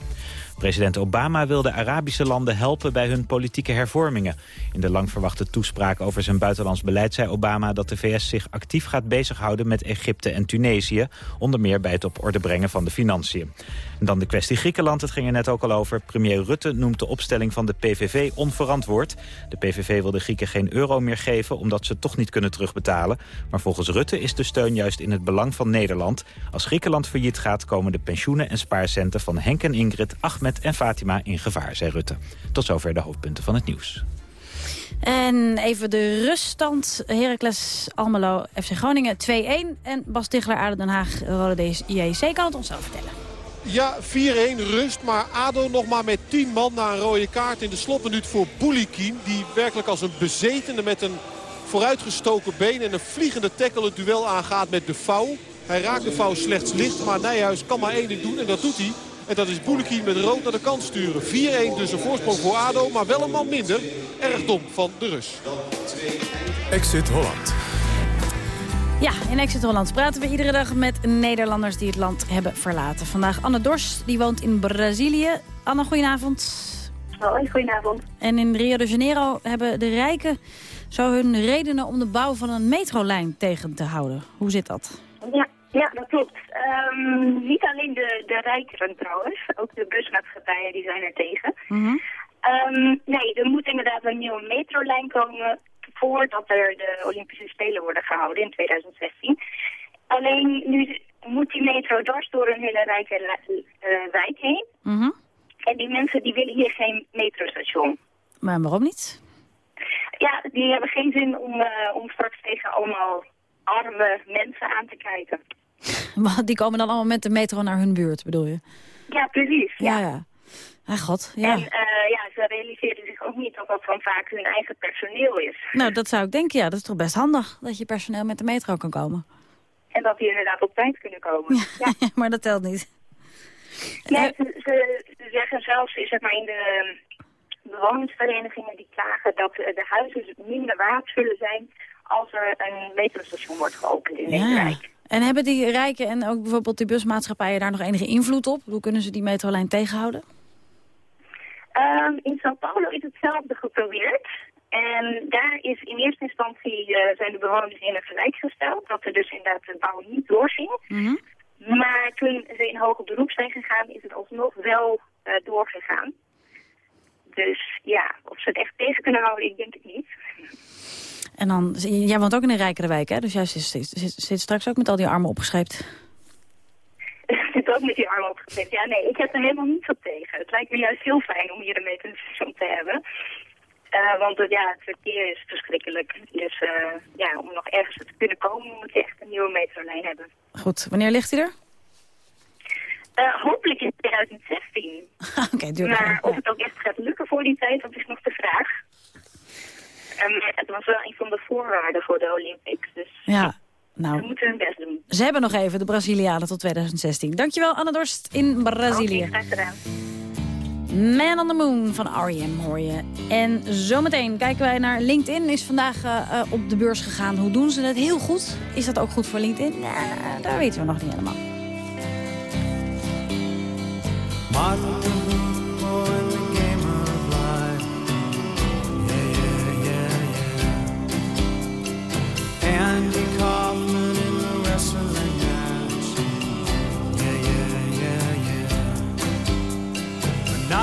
President Obama wil de Arabische landen helpen bij hun politieke hervormingen. In de lang verwachte toespraak over zijn buitenlands beleid zei Obama dat de VS zich actief gaat bezighouden met Egypte en Tunesië. Onder meer bij het op orde brengen van de financiën. En dan de kwestie Griekenland, het ging er net ook al over. Premier Rutte noemt de opstelling van de PVV onverantwoord. De PVV wil de Grieken geen euro meer geven omdat ze toch niet kunnen terugbetalen. Maar volgens Rutte is de steun juist in het belang van Nederland. Als Griekenland failliet gaat komen de pensioenen en spaarcenten van Henk en Ingrid, Ahmed en Fatima in gevaar, zei Rutte. Tot zover de hoofdpunten van het nieuws. En even de ruststand. Heracles Almelo FC Groningen 2-1. En Bas Tichler, Aden Den Haag, Rode JC kan het ons zo vertellen. Ja, 4-1 rust. Maar ADO nog maar met 10 man na een rode kaart in de slotminuut voor Boulikin. Die werkelijk als een bezetene met een vooruitgestoken been en een vliegende tackle het duel aangaat met de vouw. Hij raakt de vouw slechts licht, maar Nijhuis kan maar één ding doen en dat doet hij. En dat is Boulikin met rood naar de kant sturen. 4-1 dus een voorsprong voor ADO, maar wel een man minder. Erg dom van de Rus. Exit Holland. Ja, in Exit Holland praten we iedere dag met Nederlanders die het land hebben verlaten. Vandaag Anne Dors, die woont in Brazilië. Anne, goedenavond. Hoi, goedenavond. En in Rio de Janeiro hebben de rijken zo hun redenen om de bouw van een metrolijn tegen te houden. Hoe zit dat? Ja, ja dat klopt. Ehm, niet alleen de, de rijkeren trouwens, ook de busmaatschappijen die zijn er tegen. Ehm, nee, er moet inderdaad een nieuwe metrolijn komen voordat er de Olympische Spelen worden gehouden in 2016. Alleen nu moet die metro dwars door een hele rijke eh, wijk heen. Mhm. En die mensen die willen hier geen metrostation. Maar waarom niet? Ja, die hebben geen zin om, eh, om straks tegen allemaal arme mensen aan te kijken. Want Die komen dan allemaal met de metro naar hun buurt, bedoel je? Ja, precies. Ja, ja. Ah, god, ja. En eh, ja, ze realiseren zich ook niet dat dat van vaak hun eigen personeel is. Nou, dat zou ik denken, ja. Dat is toch best handig dat je personeel met de metro kan komen. En dat die inderdaad op tijd kunnen komen. Ja. maar dat telt niet. Nee, ze, ze, ze zeggen zelfs, zeg maar in de eh, bewonersverenigingen die klagen dat eh, de huizen minder waard zullen zijn als er een metrostation wordt geopend in deze Ja. wijk. En hebben die rijken en ook bijvoorbeeld die busmaatschappijen daar nog enige invloed op? Hoe kunnen ze die metrolijn tegenhouden? Ehm, in Sao Paulo is hetzelfde geprobeerd. En daar is in eerste instantie eh, zijn de bewoners in het gelijk gesteld. Dat er dus inderdaad de bouw niet doorging. Maar toen ze in hoger beroep zijn gegaan, is het alsnog wel eh, doorgegaan. Dus ja, of ze het echt tegen kunnen houden, ik denk het niet. En dan, jij woont ook in een rijkere wijk, hè? Dus jij zit, zit, straks ook met al die armen opgescheept. zit ook met die armen opgezet. Ja, nee, ik heb er helemaal niets op tegen. Het lijkt me juist heel fijn om hier een metrostation te hebben. Eh, want het, ja, het verkeer is verschrikkelijk. Dus eh, ja, om nog ergens te kunnen komen, moet je echt een nieuwe metrolijn hebben. Goed, wanneer ligt hij er? Eh, hopelijk in 2016. Oké, nog maar of het ook echt gaat lukken voor die tijd, dat is nog de vraag. Ehm, het was wel een van de voorwaarden voor de Olympics. Dus Ja, we nou, moeten hun best doen. ze hebben nog even de Brazilianen tot 2016. Dankjewel, Anne Dorst in Brazilië. Gedaan. Man on the Moon van R.E.M. hoor je. En zometeen kijken wij naar LinkedIn. Is vandaag eh, eh, op de beurs gegaan. Hoe doen ze het? Heel goed. Is dat ook goed voor LinkedIn? Nou, daar weten we nog niet helemaal. Martin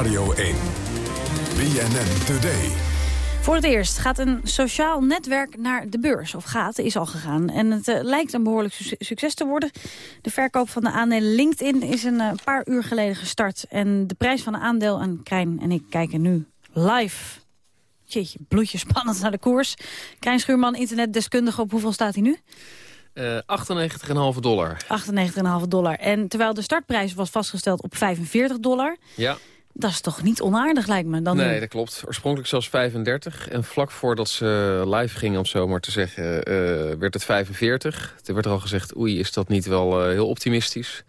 Radio 1. BNN Today. Voor het eerst gaat een sociaal netwerk naar de beurs. Of gaat, is al gegaan. En het eh, lijkt een behoorlijk su- succes te worden. De verkoop van de aandelen LinkedIn is een eh, paar uur geleden gestart. En de prijs van een aandeel, en Krijn en ik kijken nu live... Jeetje, bloedje spannend naar de koers. Krijn Schuurman, internetdeskundige, op hoeveel staat hij nu? Eh 98,5 dollar. 98,5 dollar. En terwijl de startprijs was vastgesteld op 45 dollar... Ja. Dat is toch niet onaardig, lijkt me. Dan nee, dat klopt. Oorspronkelijk zelfs 35. En vlak voordat ze live gingen, om zo maar te zeggen, eh, werd het 45. Toen werd er al gezegd, oei, is dat niet wel eh, heel optimistisch?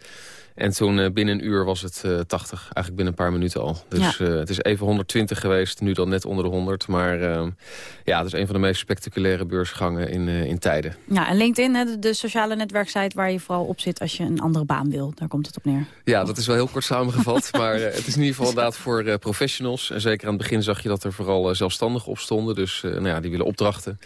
En toen eh, binnen een uur was het eh 80. Eigenlijk binnen een paar minuten al. Dus Ja. eh, het is even 120 geweest, nu dan net onder de 100. Maar eh, ja, het is een van de meest spectaculaire beursgangen in, eh, in tijden. Ja, en LinkedIn, hè, de, sociale netwerksite waar je vooral op zit als je een andere baan wil. Daar komt het op neer. Ja, dat is wel heel kort samengevat. maar eh, het is in ieder geval inderdaad voor eh, professionals. En zeker aan het begin zag je dat er vooral eh, zelfstandigen op stonden. Dus eh, nou ja, die willen opdrachten.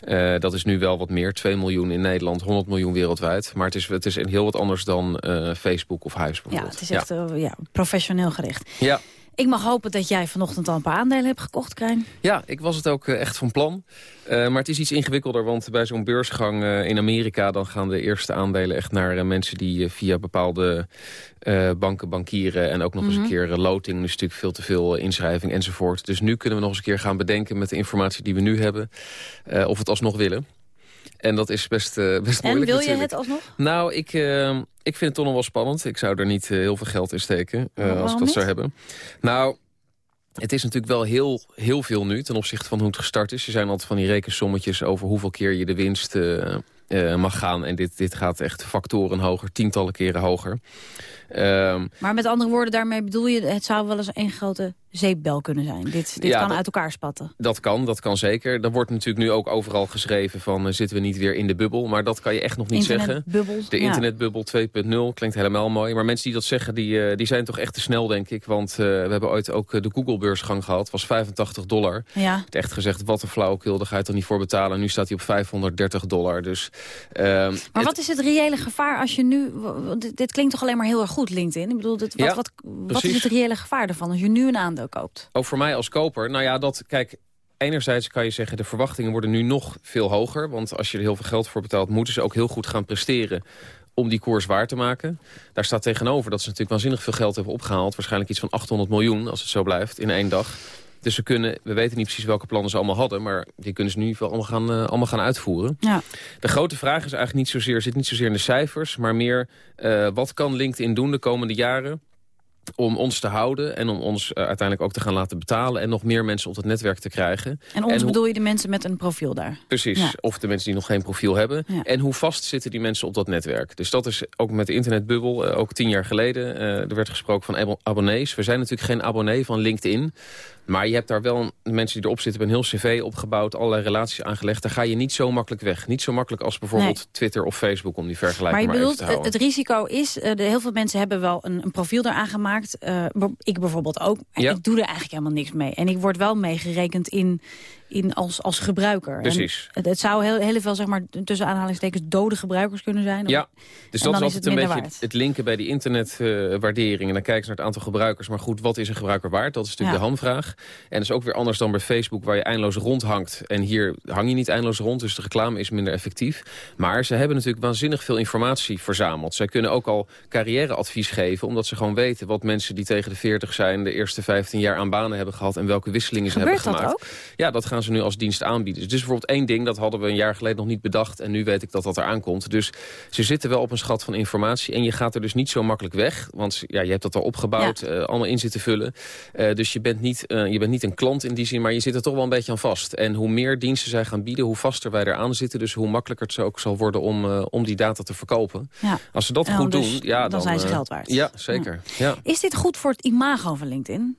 Eh, dat is nu wel wat meer. 2 miljoen in Nederland, 100 miljoen wereldwijd. Maar het is, het is heel wat anders dan eh, Facebook of Huis Ja, bijvoorbeeld. het is echt eh, ja, professioneel gericht. Ja. Ik mag hopen dat jij vanochtend al een paar aandelen hebt gekocht, Krijn. Ja, ik was het ook eh, echt van plan. Eh, maar het is iets ingewikkelder, want bij zo'n beursgang eh, in Amerika... dan gaan de eerste aandelen echt naar mensen die via bepaalde banken bankieren... en ook nog eens Mhm. een keer eh, loting, dus natuurlijk veel te veel inschrijving enzovoort. Dus nu kunnen we nog eens een keer gaan bedenken met de informatie die we nu hebben... of we het alsnog willen. En dat is best, eh, best En moeilijk wil je natuurlijk. het alsnog? Nou, ik, ik vind het toch nog wel spannend. Ik zou er niet eh, heel veel geld in steken eh, als ik dat niet? zou hebben. Nou, het is natuurlijk wel heel, heel veel nu ten opzichte van hoe het gestart is. Er zijn altijd van die rekensommetjes over hoeveel keer je de winst eh, mag gaan. En dit, dit gaat echt factoren hoger, tientallen keren hoger. Ehm, Maar met andere woorden, daarmee bedoel je... het zou wel eens één grote zeepbel kunnen zijn. Dit, dit Ja, kan dat- uit elkaar spatten. Dat kan, dat kan zeker. Er wordt natuurlijk nu ook overal geschreven van... eh, zitten we niet weer in de bubbel? Maar dat kan je echt nog niet zeggen. De ja. internetbubbel 2.0 klinkt helemaal mooi. Maar mensen die dat zeggen, die, eh, die zijn toch echt te snel, denk ik. Want eh, we hebben ooit ook de Google-beursgang gehad. was 85 dollar. Ja. Het echt gezegd, wat een flauwekul, daar ga je toch niet voor betalen. Nu staat hij op 530 dollar. Dus, ehm, Maar wat is het reële gevaar als je nu... dit klinkt toch alleen maar heel erg goed, LinkedIn? Ik bedoel, dit, wat, Ja, wat, wat is het reële gevaar ervan als je nu een aandeel koopt? Ook voor mij als koper, nou ja, dat, kijk... Enerzijds kan je zeggen, de verwachtingen worden nu nog veel hoger. Want als je er heel veel geld voor betaalt... moeten ze ook heel goed gaan presteren om die koers waar te maken. Daar staat tegenover dat ze natuurlijk waanzinnig veel geld hebben opgehaald. Waarschijnlijk iets van 800 miljoen, als het zo blijft, in één dag. Dus ze kunnen, we weten niet precies welke plannen ze allemaal hadden... maar die kunnen ze nu in ieder geval allemaal gaan, eh, allemaal gaan uitvoeren. Ja. De grote vraag is eigenlijk niet zozeer, zit niet zozeer in de cijfers... maar meer, eh, wat kan LinkedIn doen de komende jaren om ons te houden en om ons eh, uiteindelijk ook te gaan laten betalen... en nog meer mensen op het netwerk te krijgen. En ons bedoel je de mensen met een profiel daar? Precies, Ja. of de mensen die nog geen profiel hebben. Ja. En hoe vast zitten die mensen op dat netwerk. Dus dat is ook met de internetbubbel, ook tien jaar geleden... er werd gesproken van abo- abonnees. We zijn natuurlijk geen abonnee van LinkedIn... Maar je hebt daar wel een- mensen die erop zitten... hebben een heel cv opgebouwd, allerlei relaties aangelegd. Daar ga je niet zo makkelijk weg. Niet zo makkelijk als bijvoorbeeld Nee. Twitter of Facebook... om die Maar vergelijking je maar, even bedoelt, het risico is... eh, de, heel veel mensen hebben wel een, een profiel daar aangemaakt. Eh, ik bijvoorbeeld ook. En Ja. ik doe er eigenlijk helemaal niks mee. En ik word wel meegerekend in, in als, als gebruiker. En Precies. het, het zou heel, heel veel, zeg maar, tussen aanhalingstekens... dode gebruikers kunnen zijn. Ja, dus dat is altijd een beetje waard. het linken bij die internetwaardering. en dan kijken ze naar het aantal gebruikers. Maar goed, wat is een gebruiker waard? Dat is natuurlijk Ja. de hamvraag. En dat is ook weer anders dan bij Facebook waar je eindeloos rondhangt. En hier hang je niet eindeloos rond, dus de reclame is minder effectief. Maar ze hebben natuurlijk waanzinnig veel informatie verzameld. Zij kunnen ook al carrièreadvies geven, omdat ze gewoon weten... wat mensen die tegen de 40 zijn de eerste 15 jaar aan banen hebben gehad... en welke wisselingen ze Gebeurt hebben dat gemaakt. Ja, dat gaan ze nu als dienst aanbieden. Dus bijvoorbeeld één ding, dat hadden we een jaar geleden nog niet bedacht... en nu weet ik dat dat eraan komt. Dus ze zitten wel op een schat van informatie... en je gaat er dus niet zo makkelijk weg. Want ja, je hebt dat al opgebouwd, eh, allemaal in zitten vullen. Eh, dus je bent, niet, eh, je bent niet een klant in die zin, maar je zit er toch wel een beetje aan vast. En hoe meer diensten zij gaan bieden, hoe vaster wij eraan zitten... dus hoe makkelijker het ook zal worden om, om die data te verkopen. Ja. Als ze dat En goed dus- doen, ja, dan dan, zijn ze geld waard. Ja, zeker. Ja. Is dit goed voor het imago van LinkedIn?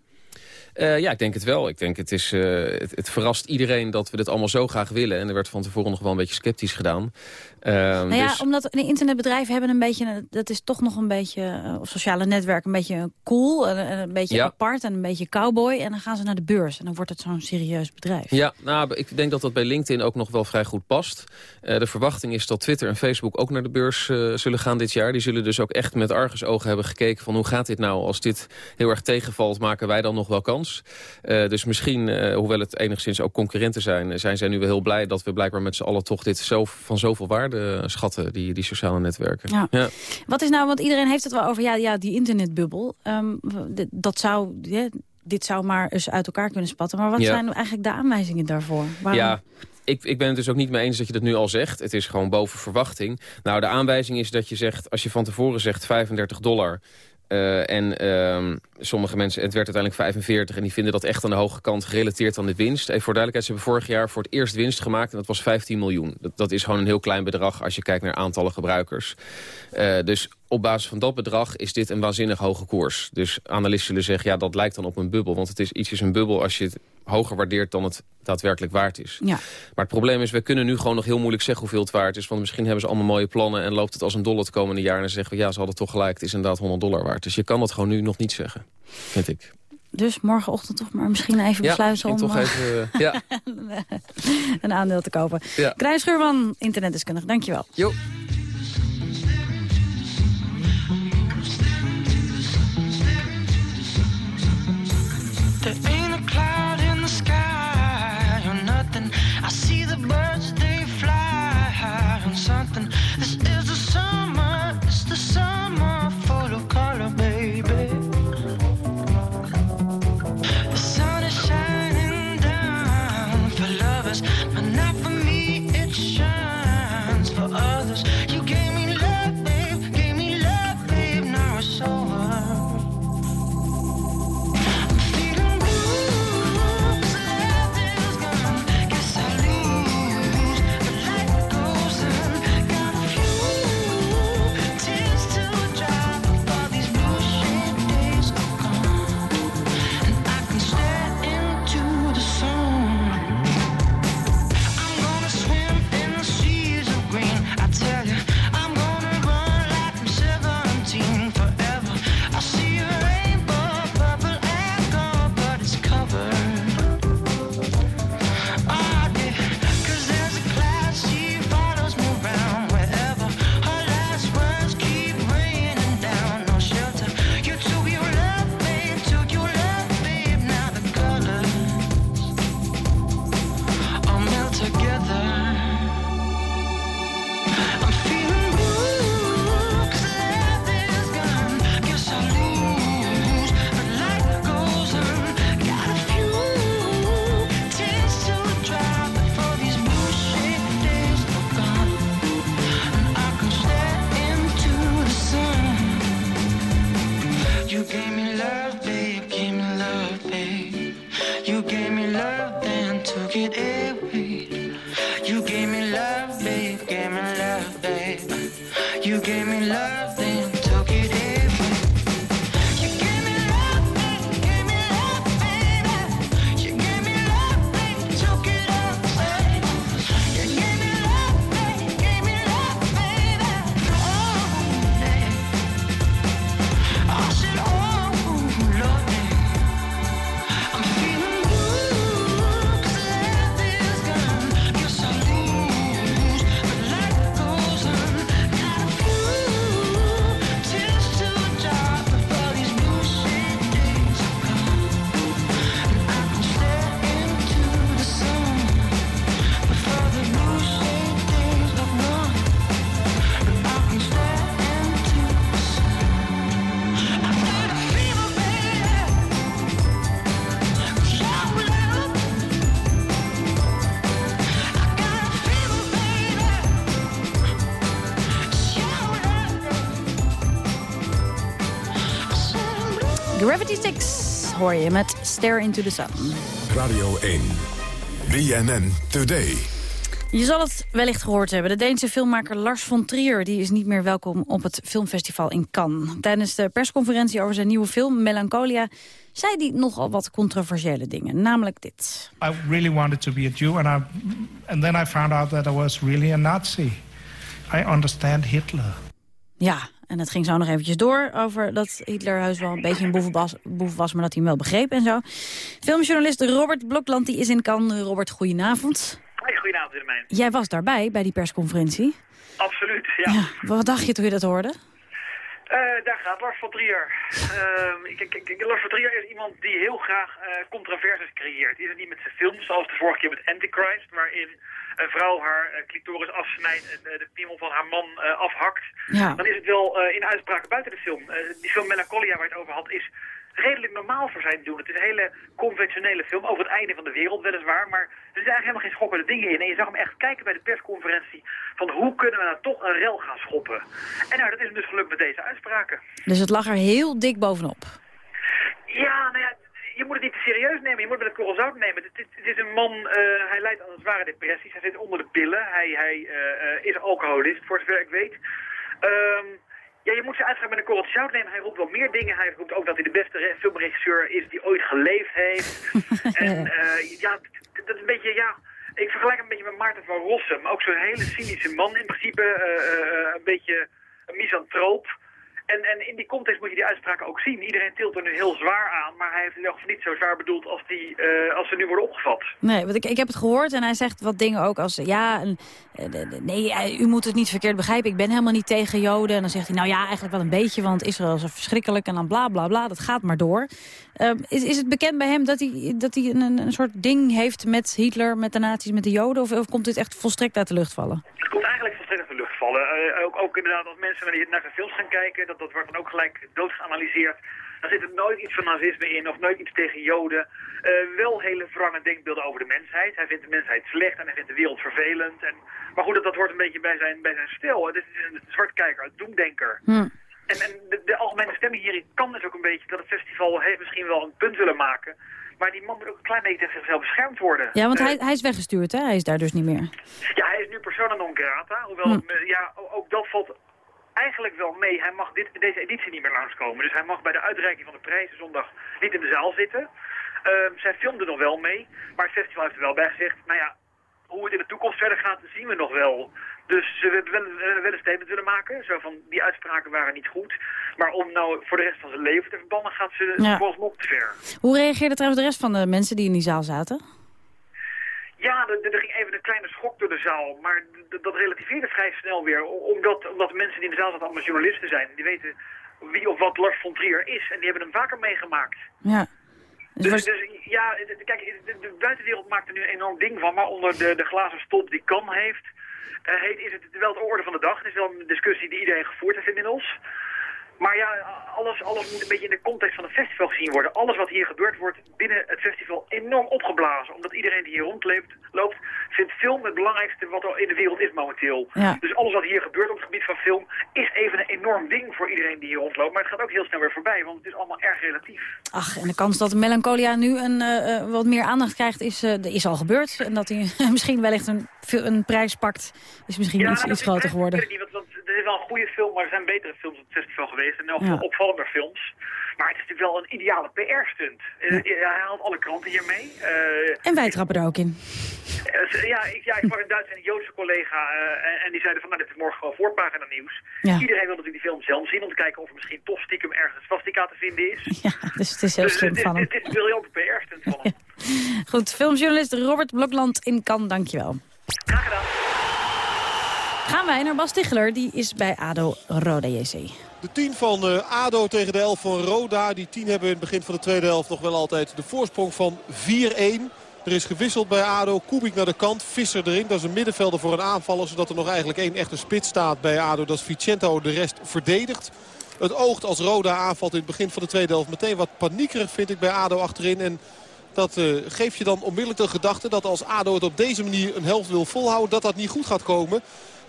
Eh, ja, ik denk het wel. Ik denk het, is, eh, het, het verrast iedereen dat we dit allemaal zo graag willen. En er werd van tevoren nog wel een beetje sceptisch gedaan. Eh, Nou ja, dus, omdat de internetbedrijven hebben een beetje, dat is toch nog een beetje, eh, of sociale netwerk, een beetje cool, en, en een beetje Ja. apart en een beetje cowboy. En dan gaan ze naar de beurs en dan wordt het zo'n serieus bedrijf. Ja, nou, ik denk dat dat bij LinkedIn ook nog wel vrij goed past. Eh, de verwachting is dat Twitter en Facebook ook naar de beurs eh, zullen gaan dit jaar. Die zullen dus ook echt met argusogen hebben gekeken van hoe gaat dit nou? Als dit heel erg tegenvalt, maken wij dan nog wel kans? Dus misschien, hoewel het enigszins ook concurrenten zijn... zijn zij nu wel heel blij dat we blijkbaar met z'n allen toch dit zo, van zoveel waarde schatten, die, die sociale netwerken. Ja. Wat is nou, want iedereen heeft het wel over, ja, ja die internetbubbel. Dit- dat zou, ja, dit zou maar eens uit elkaar kunnen spatten. Maar wat Ja. zijn eigenlijk de aanwijzingen daarvoor? Waarom? Ja, ik, ik ben het dus ook niet mee eens dat je dat nu al zegt. Het is gewoon boven verwachting. Nou, de aanwijzing is dat je zegt, als je van tevoren zegt 35 dollar... eh, en ehm, sommige mensen, het werd uiteindelijk 45... en die vinden dat echt aan de hoge kant gerelateerd aan de winst. Even voor duidelijkheid, ze hebben vorig jaar voor het eerst winst gemaakt... en dat was 15 miljoen. Dat, dat is gewoon een heel klein bedrag als je kijkt naar aantallen gebruikers. Eh, dus op basis van dat bedrag is dit een waanzinnig hoge koers. Dus analisten zullen zeggen, ja, dat lijkt dan op een bubbel. Want het is iets is een bubbel als je het hoger waardeert dan het daadwerkelijk waard is. Ja. Maar het probleem is, we kunnen nu gewoon nog heel moeilijk zeggen hoeveel het waard is. Want misschien hebben ze allemaal mooie plannen en loopt het als een dollar het komende jaar. En dan zeggen we, ja, ze hadden toch gelijk, het is inderdaad 100 dollar waard. Dus je kan dat gewoon nu nog niet zeggen, vind ik. Dus morgenochtend toch maar misschien even Ja, besluiten om toch eh, even, eh, ja. een aandeel te kopen. Ja. Krijn Schuurman, internetdeskundige, dankjewel. Jo. There love and hoor je met Stare Into the Sun. Radio 1. BNN Today. Je zal het wellicht gehoord hebben. De Deense filmmaker Lars von Trier die is niet meer welkom op het filmfestival in Cannes. Tijdens de persconferentie over zijn nieuwe film Melancholia... zei hij nogal wat controversiële dingen, namelijk dit. I really wanted to be a Jew, and I, and then I found out that I was really a Nazi. I understand Hitler. Ja, en het ging zo nog eventjes door over dat Hitler heus wel een beetje een boef was, boef was maar dat hij hem wel begreep en zo. Filmjournalist Robert Blokland die is in Cannes. Robert, goedenavond. Hey, goedenavond Willemijn. Jij was daarbij bij die persconferentie. Absoluut, ja. Ja, wat dacht je toen je dat hoorde? Eh, daar gaat Lars van Trier. Ehm, ik, ik, ik- Lars van Trier is iemand die heel graag eh controversies creëert. Is het niet met zijn films, zoals de vorige keer met Antichrist, waarin een vrouw haar eh, clitoris afsnijdt en de piemel van haar man afhakt. Ja. Dan is het wel in uitspraken buiten de film. Die film Melancholia waar je het over had is redelijk normaal voor zijn doen. Het is een hele conventionele film, over het einde van de wereld weliswaar, maar er zitten eigenlijk helemaal geen schokkende dingen in. En je zag hem echt kijken bij de persconferentie van hoe kunnen we nou toch een rel gaan schoppen. En nou, dat is hem dus gelukt met deze uitspraken. Dus het lag er heel dik bovenop. Ja, nou ja, je moet het niet te serieus nemen. Je moet het met een korrel zout nemen. Het, het- het is een man, eh, hij lijdt aan zware depressies. Hij zit onder de pillen. Hij, hij eh, eh, is alcoholist, voor zover ik weet. Ehm, ja, je moet zijn uitspraak met een korrel zout nemen. Hij roept wel meer dingen. Hij roept ook dat hij de beste re- filmregisseur is die ooit geleefd heeft. en eh, ja, dat is een beetje, ja... Ik vergelijk hem een beetje met Maarten van Rossum. Ook zo'n hele cynische man in principe. eh, eh, een beetje een misantroop. En, en in die context moet je die uitspraken ook zien. Iedereen tilt er nu heel zwaar aan, maar hij heeft het geval niet zo zwaar bedoeld als, die, eh, als ze nu worden opgevat. Nee, want ik, ik heb het gehoord en hij zegt wat dingen ook als... ja, en, eh, nee, eh, u moet het niet verkeerd begrijpen. Ik ben helemaal niet tegen Joden. En dan zegt hij, nou ja, eigenlijk wel een beetje... want Israël is verschrikkelijk en dan bla bla bla. Dat gaat maar door. Ehm, is, is het bekend bij hem dat hij, dat hij een, een soort ding heeft met Hitler... met de nazi's, met de Joden? Of, of komt dit echt volstrekt uit de lucht vallen? Het komt eigenlijk volstrekt uit de lucht vallen. Eh, ook, ook inderdaad als mensen naar die- naar zijn films gaan kijken, dat, dat wordt dan ook gelijk dood geanalyseerd. Dan zit er nooit iets van nazisme in of nooit iets tegen Joden. Eh, wel hele wrange denkbeelden over de mensheid. Hij vindt de mensheid slecht en hij vindt de wereld vervelend. En, maar goed, dat, dat hoort een beetje bij zijn, bij zijn stijl. Het is een zwartkijker, een doemdenker. En, en de, de algemene stemming hierin kan dus ook een beetje dat het festival heeft misschien wel een punt willen maken. Maar die man moet ook een klein beetje tegen zichzelf beschermd worden. Ja, want Eh, hij, hij is weggestuurd, hè? Hij is daar dus niet meer. ja, hij is nu persona non grata. Hoewel, Hm. ja, ook dat valt eigenlijk wel mee. Hij mag dit, deze editie niet meer langskomen. Dus hij mag bij de uitreiking van de prijzen zondag niet in de zaal zitten. Ehm, zij filmde nog wel mee. Maar het festival heeft er wel bij gezegd, nou ja, hoe het in de toekomst verder gaat, zien we nog wel. Dus ze hebben wel, wel een statement willen maken. Zo van, die uitspraken waren niet goed. Maar om nou voor de rest van zijn leven te verbannen, gaat ze Ja. vooralsnog te ver. Hoe reageerde trouwens de rest van de mensen die in die zaal zaten? Ja, er, er ging even een kleine schok door de zaal, maar dat relativeerde vrij snel weer. Omdat, omdat de mensen die in de zaal zaten allemaal journalisten zijn. Die weten wie of wat Lars von Trier is en die hebben hem vaker meegemaakt. Ja. Dus, was- dus ja, kijk, de, de buitenwereld maakt er nu een enorm ding van, maar onder de, de glazen stop die kan heeft, heet, is het wel de orde van de dag. Het is wel een discussie die iedereen gevoerd heeft inmiddels. Maar ja, alles, alles moet een beetje in de context van het festival gezien worden. Alles wat hier gebeurt wordt binnen het festival enorm opgeblazen. Omdat iedereen die hier rondloopt, loopt, vindt film het belangrijkste wat er in de wereld is momenteel. Ja. Dus alles wat hier gebeurt op het gebied van film is even een enorm ding voor iedereen die hier rondloopt. Maar het gaat ook heel snel weer voorbij, want het is allemaal erg relatief. Ach, en de kans dat Melancholia nu een, eh, eh, wat meer aandacht krijgt is, eh, is al gebeurd. En dat hij misschien wellicht een, een prijs pakt, is misschien iets, iets groter ik geworden. weet het niet, want, want het is wel een goede film, maar er zijn betere films op het festival geweest. En ook Ja. opvallender films. Maar het is natuurlijk wel een ideale PR-stunt. Eh, Hij haalt alle kranten hiermee. Eh, En wij trappen er ook in. Eh, Ja, ik, ja, ik een Duitse en een Joodse collega eh, en, en die zeiden van, nou, dit is morgen gewoon voorpagina nieuws. Ja. Iedereen wil natuurlijk die film zelf zien om te kijken of er misschien toch stiekem ergens swastika te vinden is. Ja, dus het is heel Dus slim van hem. Het is een briljante PR-stunt van hem. Goed, filmjournalist Robert Blokland in Cannes, dankjewel. Graag gedaan. Gaan wij naar Bas Ticheler, die is bij ADO Roda JC. De 10 van eh, ADO tegen de 11 van Roda. Die 10 hebben in het begin van de tweede helft nog wel altijd de voorsprong van 4-1. Er is gewisseld bij ADO. Kubik naar de kant, Visser erin. Dat is een middenvelder voor een aanvaller. Zodat er nog eigenlijk één echte spits staat bij ADO. Dat is Vicento de rest verdedigt. Het oogt als Roda aanvalt in het begin van de tweede helft. Meteen wat paniekerig vind ik bij ADO achterin. En dat eh, geeft je dan onmiddellijk de gedachte dat als ADO het op deze manier een helft wil volhouden... dat dat niet goed gaat komen.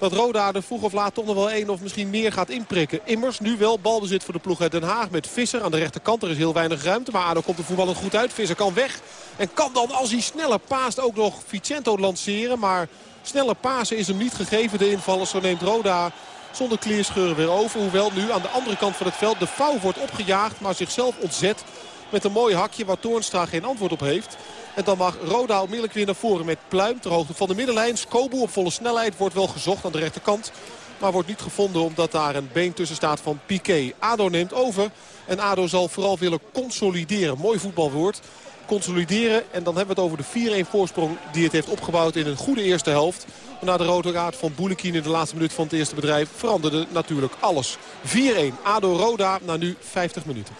Dat Roda er vroeg of laat toch nog wel één of misschien meer gaat inprikken. Immers nu wel balbezit voor de ploeg uit Den Haag met Visser aan de rechterkant. Er is heel weinig ruimte, maar ADO komt de voetballer goed uit. Visser kan weg en kan dan als hij sneller paast ook nog Vicento lanceren. Maar sneller pasen is hem niet gegeven. De invaller zo neemt Roda zonder kleerscheuren weer over. Hoewel nu aan de andere kant van het veld de fout wordt opgejaagd, maar zichzelf ontzet. Met een mooi hakje waar Toornstra geen antwoord op heeft. En dan mag Roda onmiddellijk weer naar voren met Pluim. Ter hoogte van de middenlijn. Skobu op volle snelheid wordt wel gezocht aan de rechterkant. Maar wordt niet gevonden omdat daar een been tussen staat van Piqué. ADO neemt over. En ADO zal vooral willen consolideren. Mooi voetbalwoord. Consolideren. En dan hebben we het over de 4-1 voorsprong die het heeft opgebouwd in een goede eerste helft. Na de rode kaart van Boulekin in de laatste minuut van het eerste bedrijf veranderde natuurlijk alles. 4-1 ADO Roda na nu 50 minuten.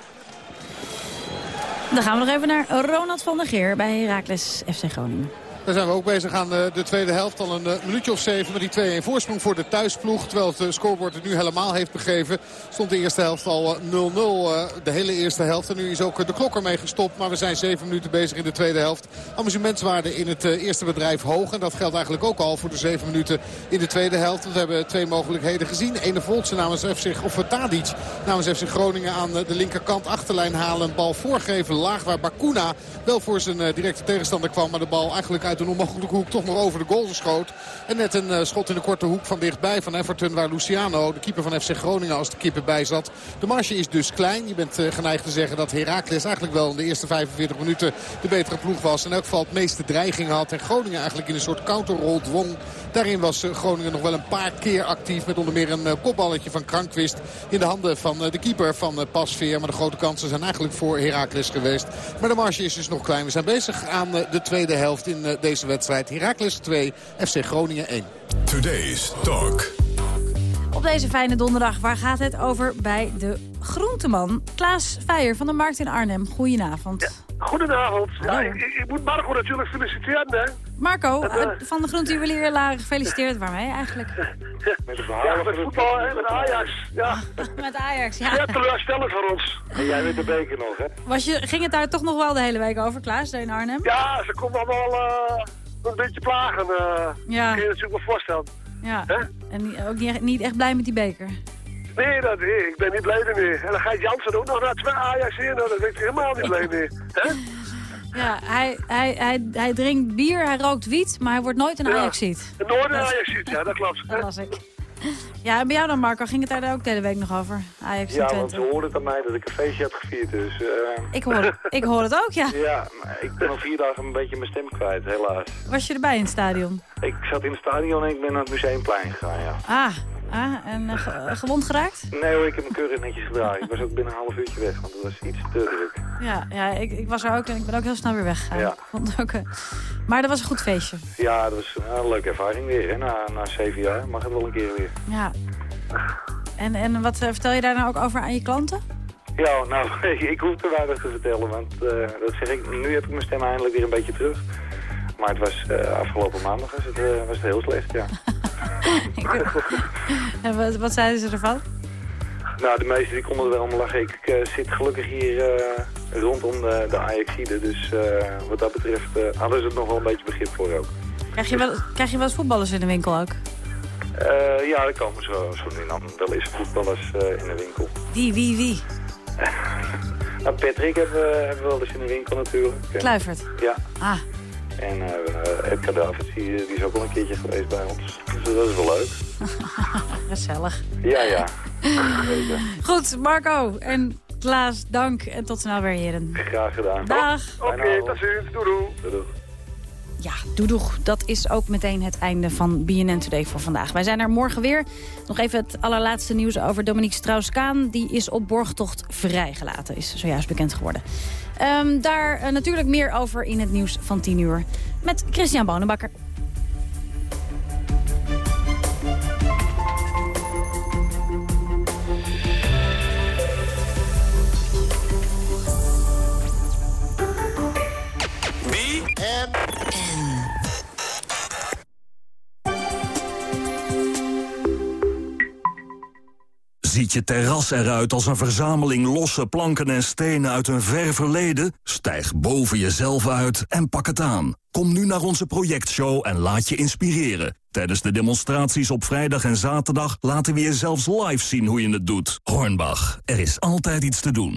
Dan gaan we nog even naar Ronald van der Geer bij Heracles FC Groningen. Daar zijn we ook bezig aan eh, de tweede helft. Al een eh, minuutje of zeven met die 2-1 voorsprong voor de thuisploeg. Terwijl het eh, scorebord het nu helemaal heeft begeven. Stond de eerste helft al eh, 0-0. eh, De hele eerste helft. En nu is ook de klok ermee gestopt. Maar we zijn zeven minuten bezig in de tweede helft. Amusementswaarde in het eerste bedrijf hoog. En dat geldt eigenlijk ook al voor de zeven minuten in de tweede helft. Want we hebben twee mogelijkheden gezien. Ene Voltse namens FC, of Tadic namens FC Groningen aan de linkerkant. Achterlijn halen, bal voorgeven laag. Waar Bakuna wel voor zijn directe tegenstander kwam. Maar de bal eigenlijk uit een onmogelijke hoek toch nog over de goal schoot. En net een eh, schot in de korte hoek van dichtbij van Everton. Waar Luciano, de keeper van FC Groningen, als de keeper bij zat. De marge is dus klein. Je bent eh, geneigd te zeggen dat Heracles eigenlijk wel in de eerste 45 minuten de betere ploeg was. In elk geval het meeste dreiging had. En Groningen eigenlijk in een soort counterrol dwong. Daarin was eh, Groningen nog wel een paar keer actief. Met onder meer een kopballetje van Krankwist in de handen van de keeper van Pasveer. Maar de grote kansen zijn eigenlijk voor Heracles geweest. Maar de marge is dus nog klein. We zijn bezig aan de tweede helft in eh, deze wedstrijd. Heracles 2, FC Groningen 1. Today's Talk. Op deze fijne donderdag, waar gaat het over bij de groenteman? Klaas Feijer van de Markt in Arnhem. Goedenavond. Goedenavond. Ja, ik moet Marco natuurlijk feliciteren, hè. Marco, eh, van de groentejuwelier gefeliciteerd. Waarmee eigenlijk? Met de Ja, met voetbal en met Ajax. Ja. Met Ajax, ja. Zeer teleurstellend voor ons. En jij weet de beker nog, hè? Was je, ging het daar toch nog wel de hele week over, Klaas, in Arnhem? Ja, ze komt allemaal eh een beetje plagen. eh Ja. Kun je je natuurlijk wel voorstellen. Ja. Hè? En ook niet, niet echt blij met die beker. Nee, dat, nee, ik ben niet blij meer. En dan gaat Jansen ook nog naar twee Ajax in. Nou, dat ben ik helemaal niet blij mee. Hè? Ja, hij, hij, hij, hij drinkt bier, hij rookt wiet, maar hij wordt nooit een Ja. Ajaxiet. Nooit een Dat- Ajax ziet, ja, dat klopt. Dat las ik. Ja, en bij jou dan, Marco? Ging het daar ook de hele week nog over? Ajax Ja, want ze hoorden het aan mij dat ik een feestje had gevierd, dus... eh, Ik hoor, het- ik hoor het ook, ja. Ja, maar ik ben al vier dagen een beetje mijn stem kwijt, helaas. Was je erbij in het stadion? Ik zat in het stadion en ik ben naar het Museumplein gegaan, ja. Ah, ah en eh, eh, gewond geraakt? Nee hoor, ik heb me keurig netjes gedragen. Ik was ook binnen een half uurtje weg, want het was iets te druk. Ja, ja ik, ik was er ook en ik ben ook heel snel weer weggegaan. Ja. Ook, eh, maar dat was een goed feestje. Ja, dat was een leuke ervaring weer, hè. Na, na zeven jaar mag het wel een keer weer. Ja. En, en wat vertel je daar nou ook over aan je klanten? Ja, nou, ik hoef te weinig te vertellen, want dat zeg ik, nu heb ik mijn stem eindelijk weer een beetje terug. Maar het was afgelopen maandag was het, was het heel slecht, ja. En wat, wat zeiden ze ervan? Nou, de meesten die konden er wel allemaal lachen. Ik eh, zit gelukkig hier eh, rondom de, de Ajaxide. Dus eh, wat dat betreft eh, hadden ze het nog wel een beetje begrip voor ook. Krijg je, wel, krijg je wel eens voetballers in de winkel ook? Eh, ja, er komen zo, zo nu dan wel eens voetballers eh, in de winkel. Wie, wie, wie? Nou, Patrick hebben we, hebben we wel eens in de winkel natuurlijk. Kluivert. Ja. Ah, En uh, Edgar Davids, die, die is ook al een keertje geweest bij ons. Dus dat is wel leuk. gezellig. Ja, ja. Goed, Marco en Klaas, dank. En tot snel weer, heren. Graag gedaan. Dag. Oké, tot ziens. Doei doei. Ja, doedoeg. Dat is ook meteen het einde van BNN Today voor vandaag. Wij zijn er morgen weer. Nog even het allerlaatste nieuws over Dominique Strauss-Kaan. Die is op borgtocht vrijgelaten, is zojuist bekend geworden. Ehm, daar eh, natuurlijk meer over in het nieuws van 10 uur. Met Christian Bonenbakker. Ziet je terras eruit als een verzameling losse planken en stenen uit een ver verleden? Stijg boven jezelf uit en pak het aan. Kom nu naar onze projectshow en laat je inspireren. Tijdens de demonstraties op vrijdag en zaterdag laten we je zelfs live zien hoe je het doet. Hornbach, er is altijd iets te doen.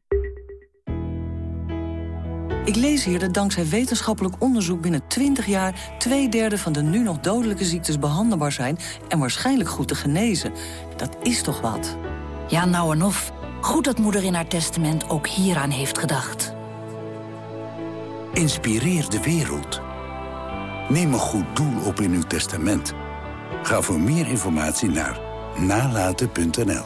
Ik lees hier dat dankzij wetenschappelijk onderzoek binnen 20 jaar... twee derde van de nu nog dodelijke ziektes behandelbaar zijn... en waarschijnlijk goed te genezen. Dat is toch wat? Ja, nou en of. Goed dat moeder in haar testament ook hieraan heeft gedacht. Inspireer de wereld. Neem een goed doel op in uw testament. Ga voor meer informatie naar nalaten.nl.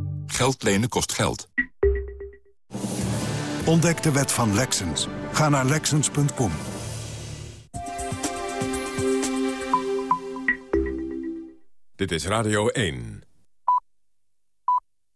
Geld lenen kost geld. Ontdek de wet van Lexens. Ga naar Lexens.com. Dit is Radio 1.